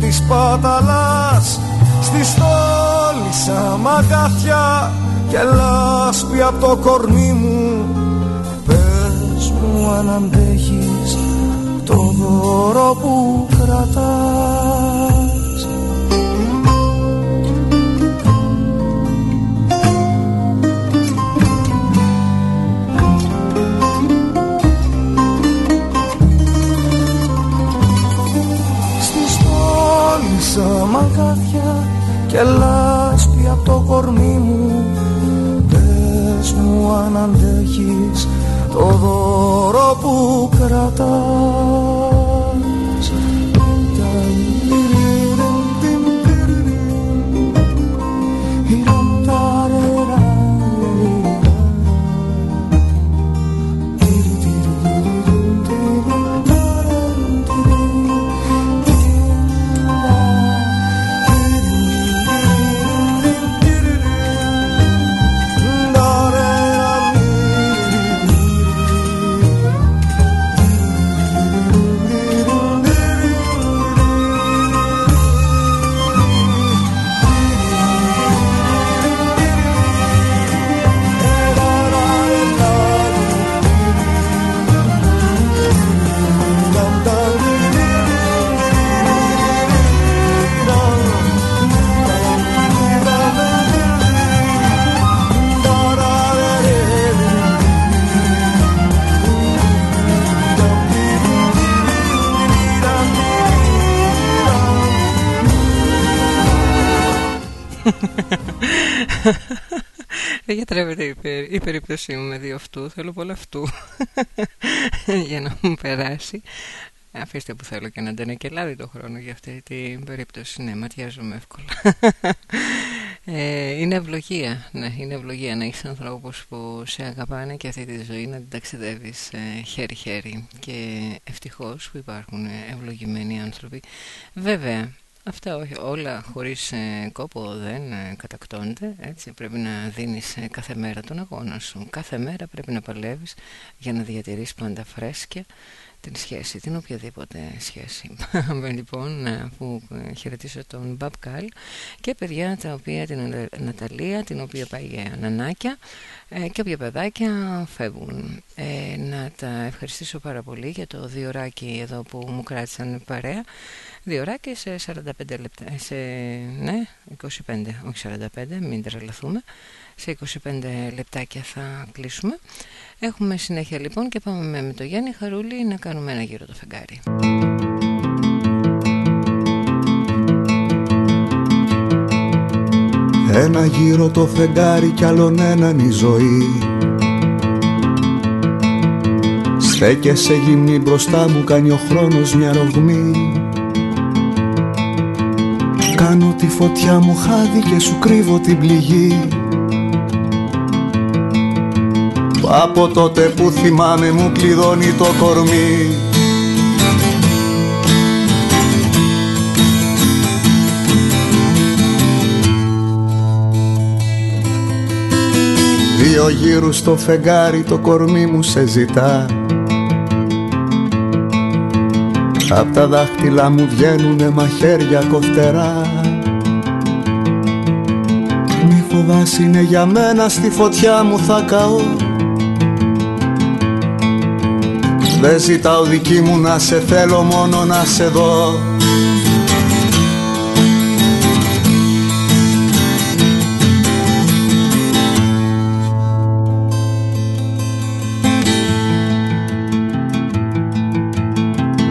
της παταλάς. Στη στόλισα μαγάθια και λάσπη από το κορμί μου. Πες μου αν αντέχεις το δώρο που κρατάς. Στις πόλεις μαγάδια και λάσπη από το κορμί μου. Πες μου αν αντέχεις το δώρο που κρατάς Δεν γιατρεύεται η, περίπτωσή μου με δύο αυτού. Θέλω πολλά αυτού για να μου περάσει. Αφήστε που θέλω και να δεν και λάδι το χρόνο για αυτή την περίπτωση. Ναι, ματιάζομαι εύκολα. ε, είναι ευλογία. Ναι, είναι ευλογία να έχεις ανθρώπους που σε αγαπάνε και αυτή τη ζωή να την ταξιδεύεις ε, χέρι-χέρι. Και ευτυχώς που υπάρχουν ευλογημένοι άνθρωποι. Βέβαια, Αυτά όχι, όλα χωρίς ε, κόπο δεν ε, κατακτώνται, έτσι πρέπει να δίνεις ε, κάθε μέρα τον αγώνα σου. Κάθε μέρα πρέπει να παλεύεις για να διατηρείς πάντα φρέσκια την σχέση, την οποιαδήποτε σχέση. Πάμε λοιπόν αφού χαιρετήσω τον Μπαμπ Καλ και παιδιά τα οποία την Ναταλία, την οποία πάει για νανάκια και όποια παιδάκια φεύγουν. να τα ευχαριστήσω πάρα πολύ για το διωράκι εδώ που μου κράτησαν παρέα Δύο ώρακες σε 45 λεπτά, ε, σε, ναι, 25, όχι 45, μην τρελαθούμε. Σε 25 λεπτάκια θα κλείσουμε. Έχουμε συνέχεια λοιπόν και πάμε με το Γιάννη Χαρούλη να κάνουμε ένα γύρο το φεγγάρι. Ένα γύρο το φεγγάρι κι άλλον έναν η ζωή. Στέκεσαι γυμνή μπροστά μου κάνει ο χρόνος μια ρογμή. Κάνω τη φωτιά μου χάδι και σου κρύβω την πληγή Από τότε που θυμάμαι μου κλειδώνει το κορμί. Δύο γύρους στο φεγγάρι το κορμί μου σε ζητά. Απ' τα δάχτυλα μου βγαίνουνε μαχαίρια κοφτερά. Μη φοβάσαι είναι για μένα στη φωτιά μου θα καώ Δεν ζητάω δική μου να σε θέλω μόνο να σε δω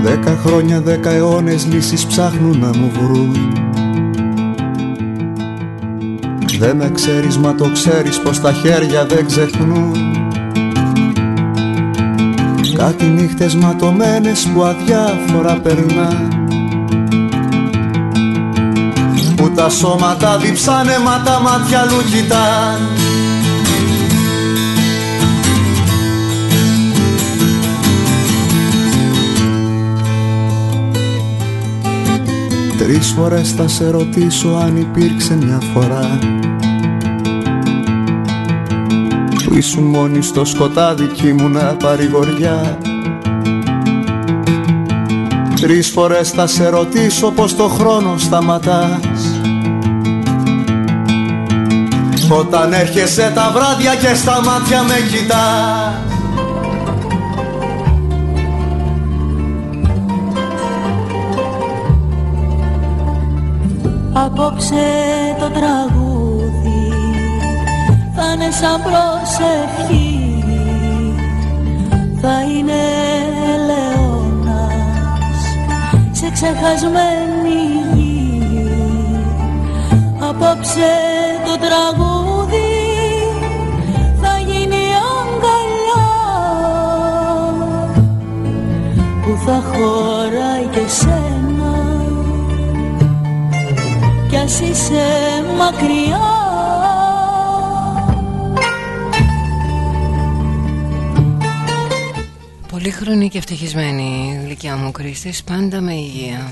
Δέκα χρόνια, δέκα αιώνες λύσεις ψάχνουν να μου βρουν. Δεν με ξέρεις μα το ξέρεις πως τα χέρια δεν ξεχνούν Κάτι νύχτες ματωμένες που αδιάφορα περνά. Που τα σώματα διψάνε μα τα μάτια λου Τρεις φορές θα σε ρωτήσω αν υπήρξε μια φορά Που ήσουν μόνη στο σκοτάδι κι ήμουνα παρηγοριά. Τρεις φορές θα σε ρωτήσω πως το χρόνο σταματάς. Όταν έρχεσαι τα βράδια και στα μάτια με κοιτάς. Απόψε το τραγούδι θα είναι σαν προσευχή. Θα είναι ελαιώνας σε ξεχασμένη γη. Απόψε το τραγούδι θα γίνει αγκαλιά που θα χωράει και σε ας είσαι μακριά Πολύχρονη και ευτυχισμένη η γλυκιά μου Κρίστης πάντα με υγεία.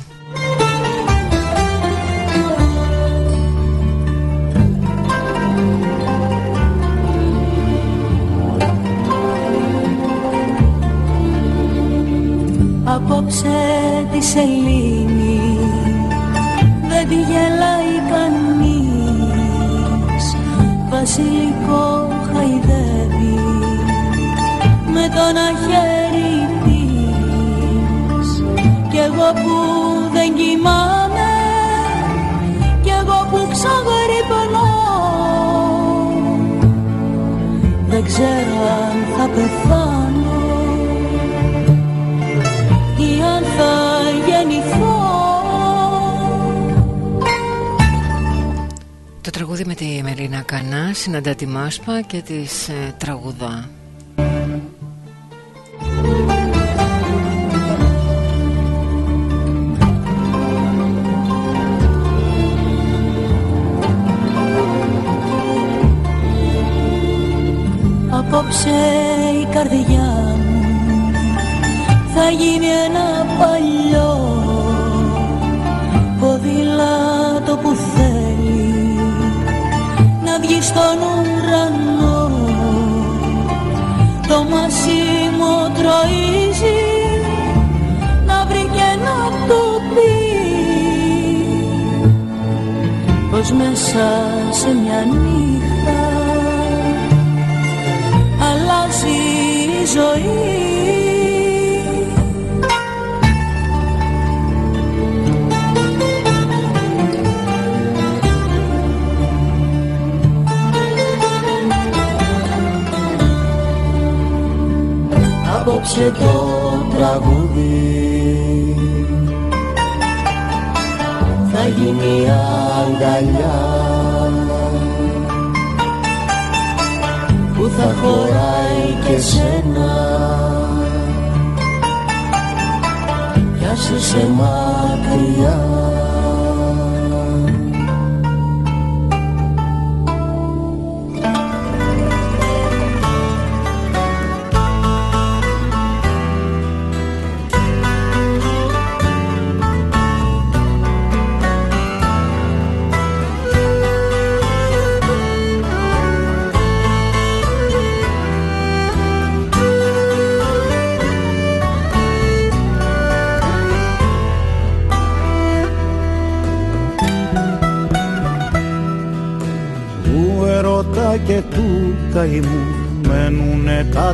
Απόψε τη σελήνη δεν τη γελάει κανείς. Βασιλικό χαϊδεύει με το να εγώ που δεν κοιμάμαι Κι εγώ που ξαγρυπνώ Δεν ξέρω αν θα πεθάνω Ή αν θα γεννηθώ Το τραγούδι με τη Μελίνα Κανά συναντά τη Μάσπα και της ε, τραγουδά. Απόψε η καρδιά μου. Θα γίνει ένα παλιό ποδήλατο που θέλει βγει στον ουρανό. Το μασίμο τροίζει να βρει και να το πει πως μέσα σε μια νύχτα ζωή. Άκουσε το τραγούδι. Θα γίνει αγκαλιά θα χωράει και σένα. Πιάσε σε μακριά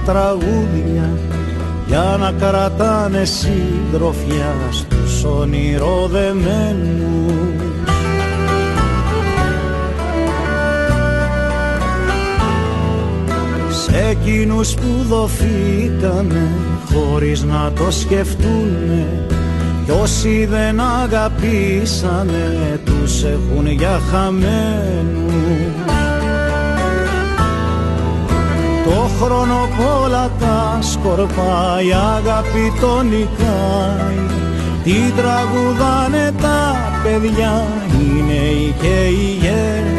τραγούδια για να κρατάνε συντροφιά στους ονειροδεμένους. Σε εκείνους που δοθήκανε χωρίς να το σκεφτούνε κι όσοι δεν αγαπήσανε τους έχουν για χαμένους το χρόνο όλα τα σκορπάει αγάπη τον νικάει Τι τραγουδάνε τα παιδιά οι νέοι και οι γέροι.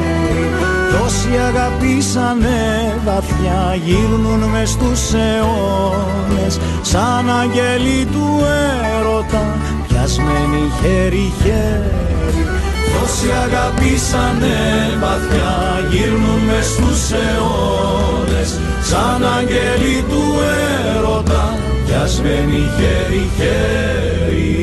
Κι όσοι αγαπήσανε βαθιά γύρνουν μες στους αιώνες. Σαν αγγέλοι του έρωτα πιασμένοι χέρι-χέρι Κι όσοι αγαπήσανε βαθιά γύρνουν μες στους αιώνες σαν αγγέλη του έρωτα πιασμένοι χέρι-χέρι.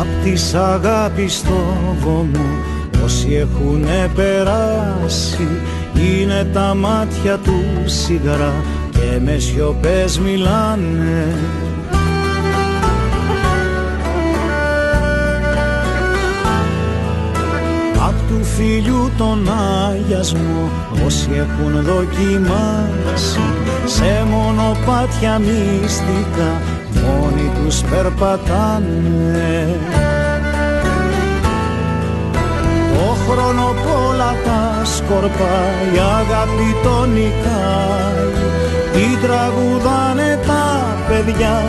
Απ' της αγάπης στο βωμό όσοι έχουνε περάσει είναι τα μάτια του σιγαρά και με σιωπές μιλάνε. Απ' του φίλιου τον αγιασμό όσοι έχουν δοκιμάσει σε μονοπάτια μυστικά μόνοι τους περπατάνε χρόνο πολλά τα σκορπάει αγάπη τον νικάει. Τι τραγουδάνε τα παιδιά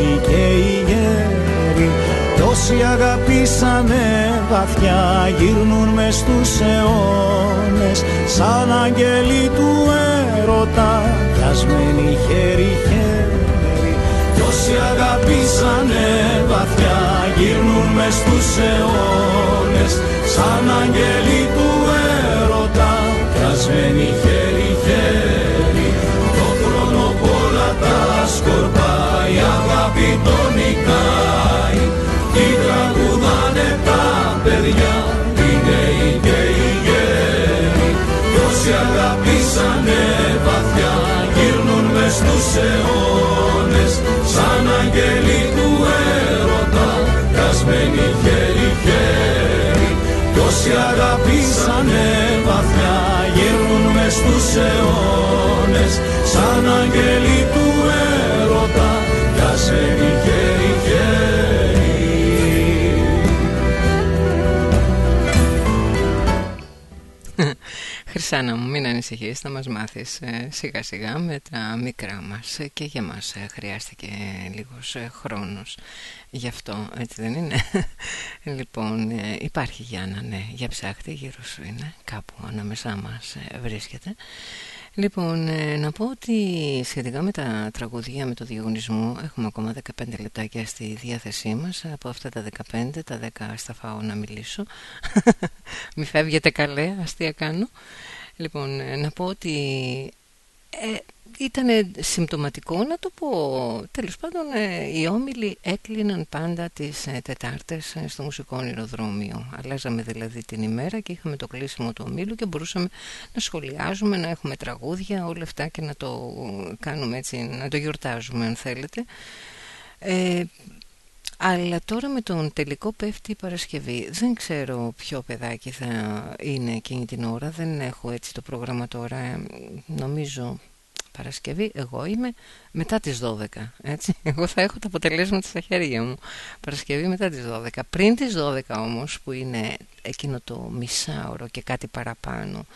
οι και οι γέροι. Κι όσοι αγαπήσανε βαθιά γυρνούν μες στους αιώνες. Σαν αγγέλοι του έρωτα πιασμένοι χέρι-χέρι Κι όσοι αγαπήσανε βαθιά γυρνούν μες στους αιώνες σαν αγγέλη του έρωτα πιασμένοι χέρι-χέρι το χρόνο πολλά τα σκορπάει αγάπη τον νικάει. Τι τραγουδάνε τα παιδιά οι νέοι και οι γέροι. Κι όσοι αγαπήσανε βαθιά γύρνουν μες στους αιώνες. Σαν αγγέλη του έρωτα πιασμένοι αγαπήσανε βαθιά γύρουν μες στους αιώνες σαν αγγέλοι του Χρυσάνα μου, μην ανησυχείς, θα μας μάθεις ε, σιγά σιγά με τα μικρά μας και για μας ε, χρειάστηκε λίγος ε, χρόνος γι' αυτό, έτσι δεν είναι. λοιπόν, ε, υπάρχει Γιάννα, ναι, για ψάχτη, γύρω σου είναι, κάπου ανάμεσά μας ε, βρίσκεται. Λοιπόν, ε, να πω ότι σχετικά με τα τραγουδία με το διαγωνισμό έχουμε ακόμα 15 λεπτάκια στη διάθεσή μας. Από αυτά τα 15, τα 10 στα φάω να μιλήσω. Μη φεύγετε καλέ, αστεία κάνω. Λοιπόν, να πω ότι Ε, ήταν συμπτωματικό να το πω. Τέλος πάντων ε, οι όμιλοι έκλειναν πάντα τις ε, Τετάρτες ε, στο μουσικό ονειροδρόμιο. Αλλάζαμε δηλαδή την ημέρα και είχαμε το κλείσιμο του ομίλου και μπορούσαμε να σχολιάζουμε, να έχουμε τραγούδια, όλα αυτά και να το κάνουμε έτσι, να το γιορτάζουμε αν θέλετε. Ε, αλλά τώρα με τον τελικό πέφτει η Παρασκευή. Δεν ξέρω ποιο παιδάκι θα είναι εκείνη την ώρα. Δεν έχω έτσι το πρόγραμμα τώρα. Νομίζω Παρασκευή εγώ είμαι μετά τις 12 έτσι. Εγώ θα έχω τα αποτελέσματα στα χέρια μου. Παρασκευή μετά τις 12 Πριν τις 12 όμως που είναι εκείνο το μισάωρο και κάτι παραπάνω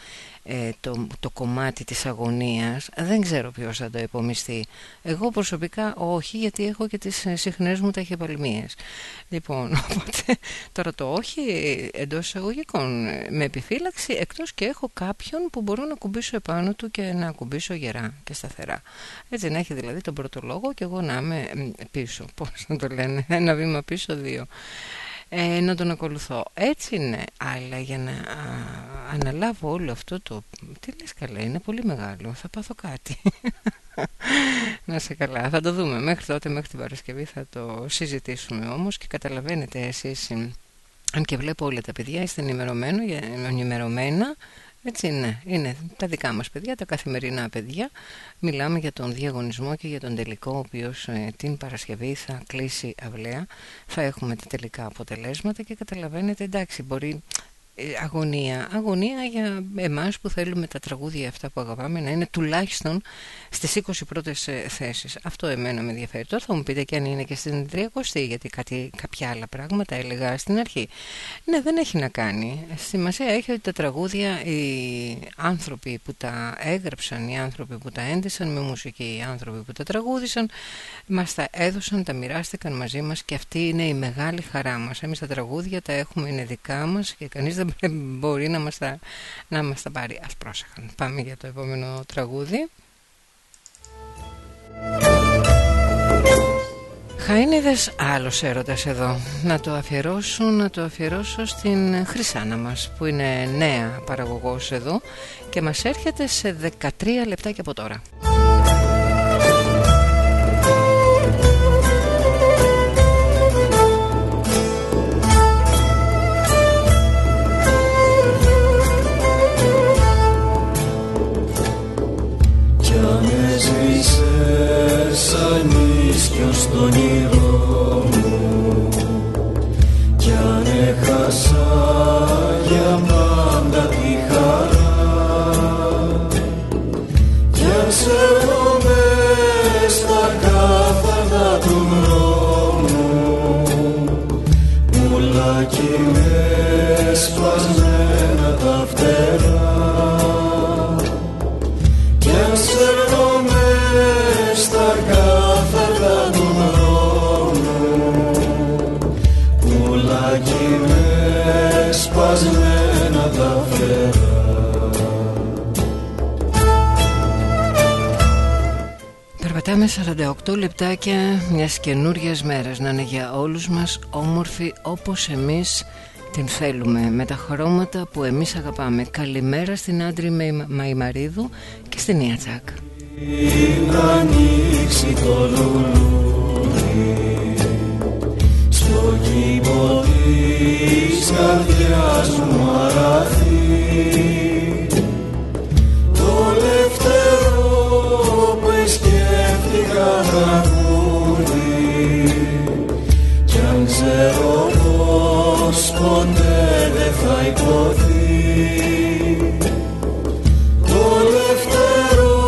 ε, το, το κομμάτι της αγωνίας δεν ξέρω ποιος θα το υπομειστεί. Εγώ προσωπικά όχι γιατί έχω και τις ε, συχνές μου ταχυπαλμίες λοιπόν οπότε τώρα το όχι εντός εισαγωγικών ε, με επιφύλαξη εκτός και έχω κάποιον που μπορώ να κουμπίσω επάνω του και να κουμπίσω γερά και σταθερά. Έτσι να έχει δηλαδή τον πρώτο λόγο και εγώ να είμαι πίσω πώς να το λένε ένα βήμα πίσω δύο ε, να τον ακολουθώ. Έτσι είναι, αλλά για να αναλάβω όλο αυτό το... Τι λες καλά, είναι πολύ μεγάλο, θα πάθω κάτι. να σε καλά, θα το δούμε. Μέχρι τότε, μέχρι την Παρασκευή θα το συζητήσουμε όμως και καταλαβαίνετε εσείς, αν και βλέπω όλα τα παιδιά, είστε ενημερωμένα έτσι είναι, είναι τα δικά μας παιδιά, τα καθημερινά παιδιά. Μιλάμε για τον διαγωνισμό και για τον τελικό, ο οποίος ε, την Παρασκευή θα κλείσει αυλαία. Θα έχουμε τα τελικά αποτελέσματα και καταλαβαίνετε, εντάξει, μπορεί ε, αγωνία. Αγωνία για εμάς που θέλουμε τα τραγούδια αυτά που αγαπάμε να είναι τουλάχιστον στις 20 πρώτες ε, θέσεις. Αυτό εμένα με ενδιαφέρει. Τώρα θα μου πείτε και αν είναι και στην 30 γιατί κάτι, κάποια άλλα πράγματα έλεγα στην αρχή. Ναι, δεν έχει να κάνει. Σημασία έχει ότι τα τραγούδια οι άνθρωποι που τα έγραψαν, οι άνθρωποι που τα έντεσαν με μουσική, οι άνθρωποι που τα τραγούδισαν μας τα έδωσαν, τα μοιράστηκαν μαζί μας και αυτή είναι η μεγάλη χαρά μας. Εμείς τα τραγούδια τα έχουμε, είναι δικά μας και κανείς δεν μπορεί να μας τα, να μας τα πάρει. Ας πρόσεχαν. Πάμε για το επόμενο τραγούδι. Χαΐνιδες άλλος έρωτας εδώ Να το αφιερώσω, να το αφιερώσω στην Χρυσάνα μας Που είναι νέα παραγωγός εδώ Και μας έρχεται σε 13 λεπτάκια από τώρα σαν ίσιο στον όνειρό μου. Κι αν έχασα για πάντα τη χαρά κι αν σε μες στα Περπατάμε 48 λεπτάκια μιας καινούριας μέρας να είναι για όλους μας όμορφη όπως εμείς την θέλουμε με τα χρώματα που εμείς αγαπάμε. Καλημέρα στην Άντρη Μαϊμαρίδου και στην Ιατσάκ. Να ανοίξει το λουλούδι στο κήπο της καρδιάς μου αραθεί τραγούδι κι αν ξέρω πως ποτέ δεν θα υποθεί το λευτερό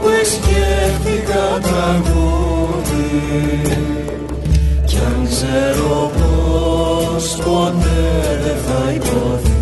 που σκέφτηκα τραγούδι. Κι αν ξέρω πως ποτέ δεν θα υποθεί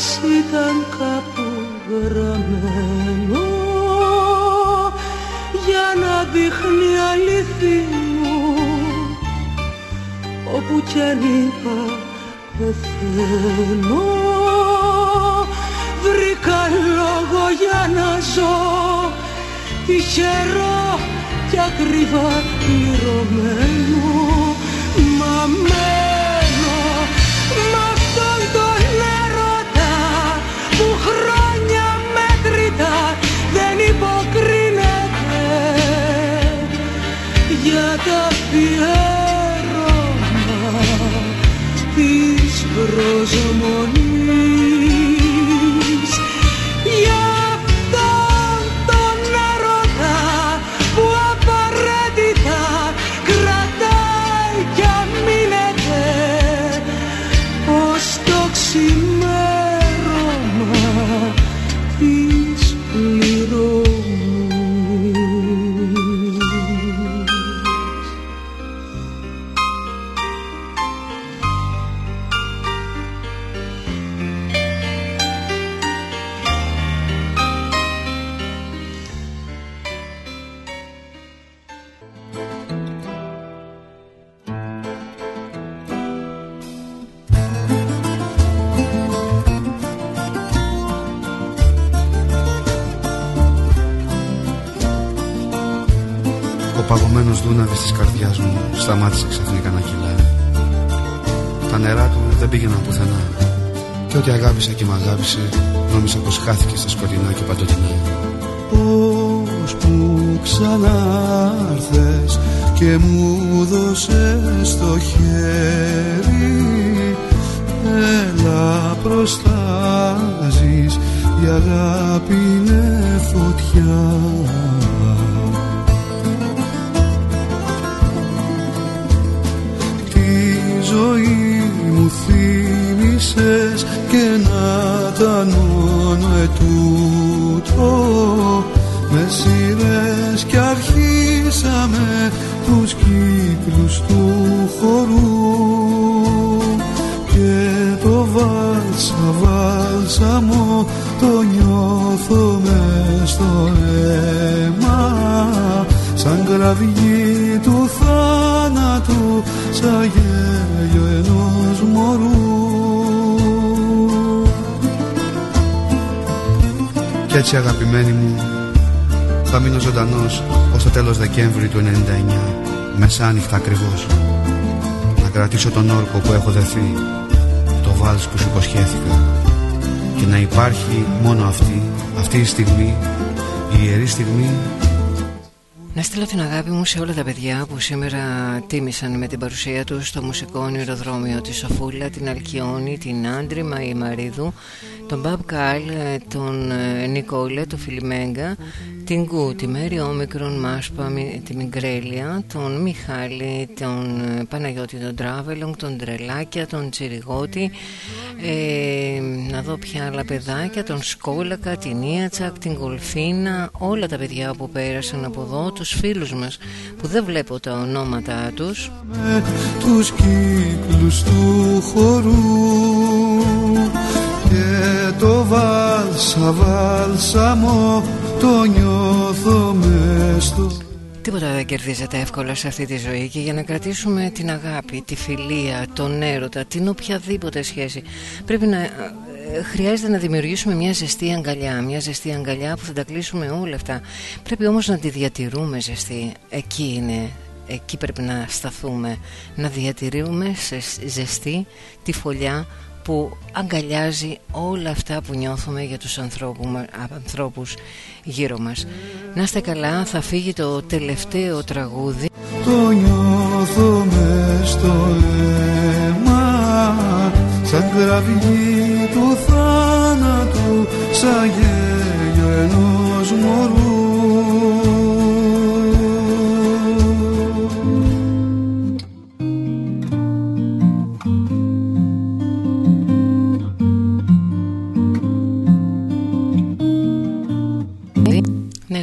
μας ήταν κάπου γραμμένο για να δείχνει αληθινό όπου κι αν είπα πεθαίνω. Βρήκα λόγο για να ζω τυχερό κι ακριβά πληρωμένο. αφιέρωμα της προσμονής μεσάνυχτα ακριβώς. Να κρατήσω τον όρκο που έχω δεθεί το βάλς που σου υποσχέθηκα και να υπάρχει μόνο αυτή αυτή η στιγμή η ιερή στιγμή. Να στείλω την αγάπη μου σε όλα τα παιδιά που σήμερα τίμησαν με την παρουσία τους στο μουσικό ονειροδρόμιο της Σοφούλα, την Αλκιόνη, την Άντριμα η Μαρίδου, τον Μπαμπ Καλ, τον ε, Νικόλε, τον Φιλιμέγκα, την Γκου, τη Μέρη Όμικρον, Μάσπα, τη Μιγκρέλια, τον Μιχάλη, τον ε, Παναγιώτη, τον Τράβελονγκ, τον Τρελάκια, τον Τσιριγότη, ε, να δω πια άλλα παιδάκια, τον Σκόλακα, την Ιατσακ, την Κολφίνα, όλα τα παιδιά που πέρασαν από εδώ, τους φίλους μας που δεν βλέπω τα ονόματα τους. Με τους κύκλους του χορού και το βάλσα βάλσαμο το νιώθω μες στο Τίποτα δεν κερδίζεται εύκολα σε αυτή τη ζωή και για να κρατήσουμε την αγάπη, τη φιλία, τον έρωτα, την οποιαδήποτε σχέση πρέπει να ε, χρειάζεται να δημιουργήσουμε μια ζεστή αγκαλιά, μια ζεστή αγκαλιά που θα τα κλείσουμε όλα αυτά. Πρέπει όμως να τη διατηρούμε ζεστή. Εκεί είναι, εκεί πρέπει να σταθούμε, να διατηρούμε ζεστή τη φωλιά που αγκαλιάζει όλα αυτά που νιώθουμε για τους ανθρώπους γύρω μας. Να είστε καλά, θα φύγει το τελευταίο τραγούδι. Το νιώθω μες στο αίμα σαν κραυγή του θάνατου σαν γέλιο ενός μωρού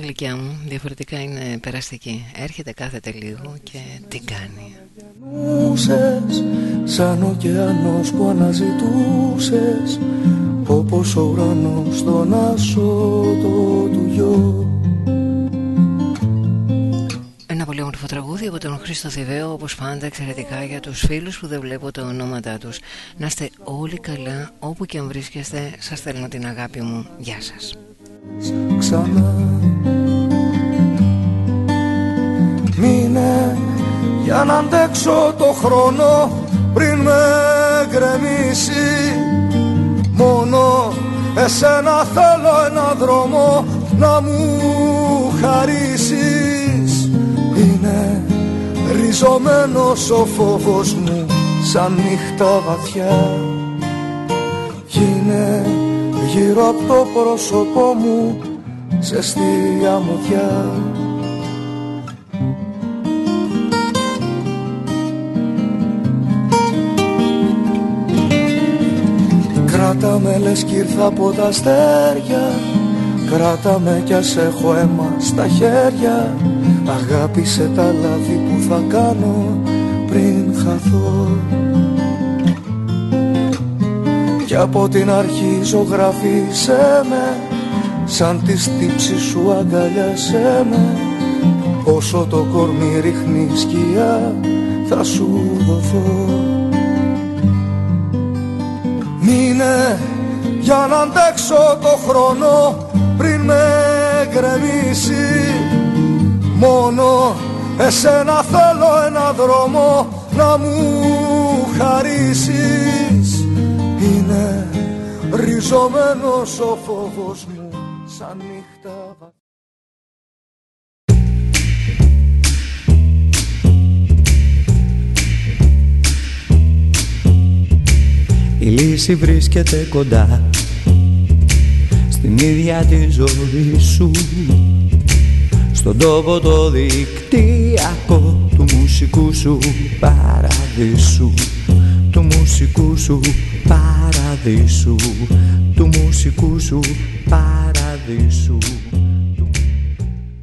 γλυκιά μου διαφορετικά είναι περαστική. Έρχεται κάθεται λίγο και τι κάνει. Σαν ωκεανός που αναζητούσες Όπως ο ουρανός στον άσωτο του γιο. Ένα πολύ όμορφο τραγούδι από τον Χρήστο Θηβαίο όπως πάντα εξαιρετικά για τους φίλους που δεν βλέπω τα ονόματά τους. Να είστε όλοι καλά όπου και αν βρίσκεστε σας θέλω την αγάπη μου. Γεια σας. Ξανά Μείνε για να αντέξω το χρόνο πριν με γκρεμίσει. Μόνο εσένα θέλω ένα δρόμο να μου χαρίσεις. Είναι ριζωμένος ο φόβος μου σαν νύχτα βαθιά. Γίνε γύρω από το πρόσωπό μου ζεστή αμμουδιά Κράτα με λες κι ήρθα από τα αστέρια. Κράτα με κι ας έχω αίμα στα χέρια. Αγάπησε τα λάθη που θα κάνω πριν χαθώ. Κι από την αρχή ζωγραφίσέ με Σαν τη στύψη σου αγκαλιάσέ με. Όσο το κορμί ρίχνει σκιά θα σου δοθώ Μείνε για να αντέξω το χρόνο πριν με γκρεμίσει. Μόνο εσένα θέλω ένα δρόμο να μου χαρίσεις. Είναι ριζωμένος ο φόβος μου σαν νύχτα Η λύση βρίσκεται κοντά Στην ίδια τη ζωή σου. Στον τόπο το δικτυακό Του μουσικού σου παραδείσου. Του μουσικού σου παραδείσου. Του μουσικού σου παραδείσου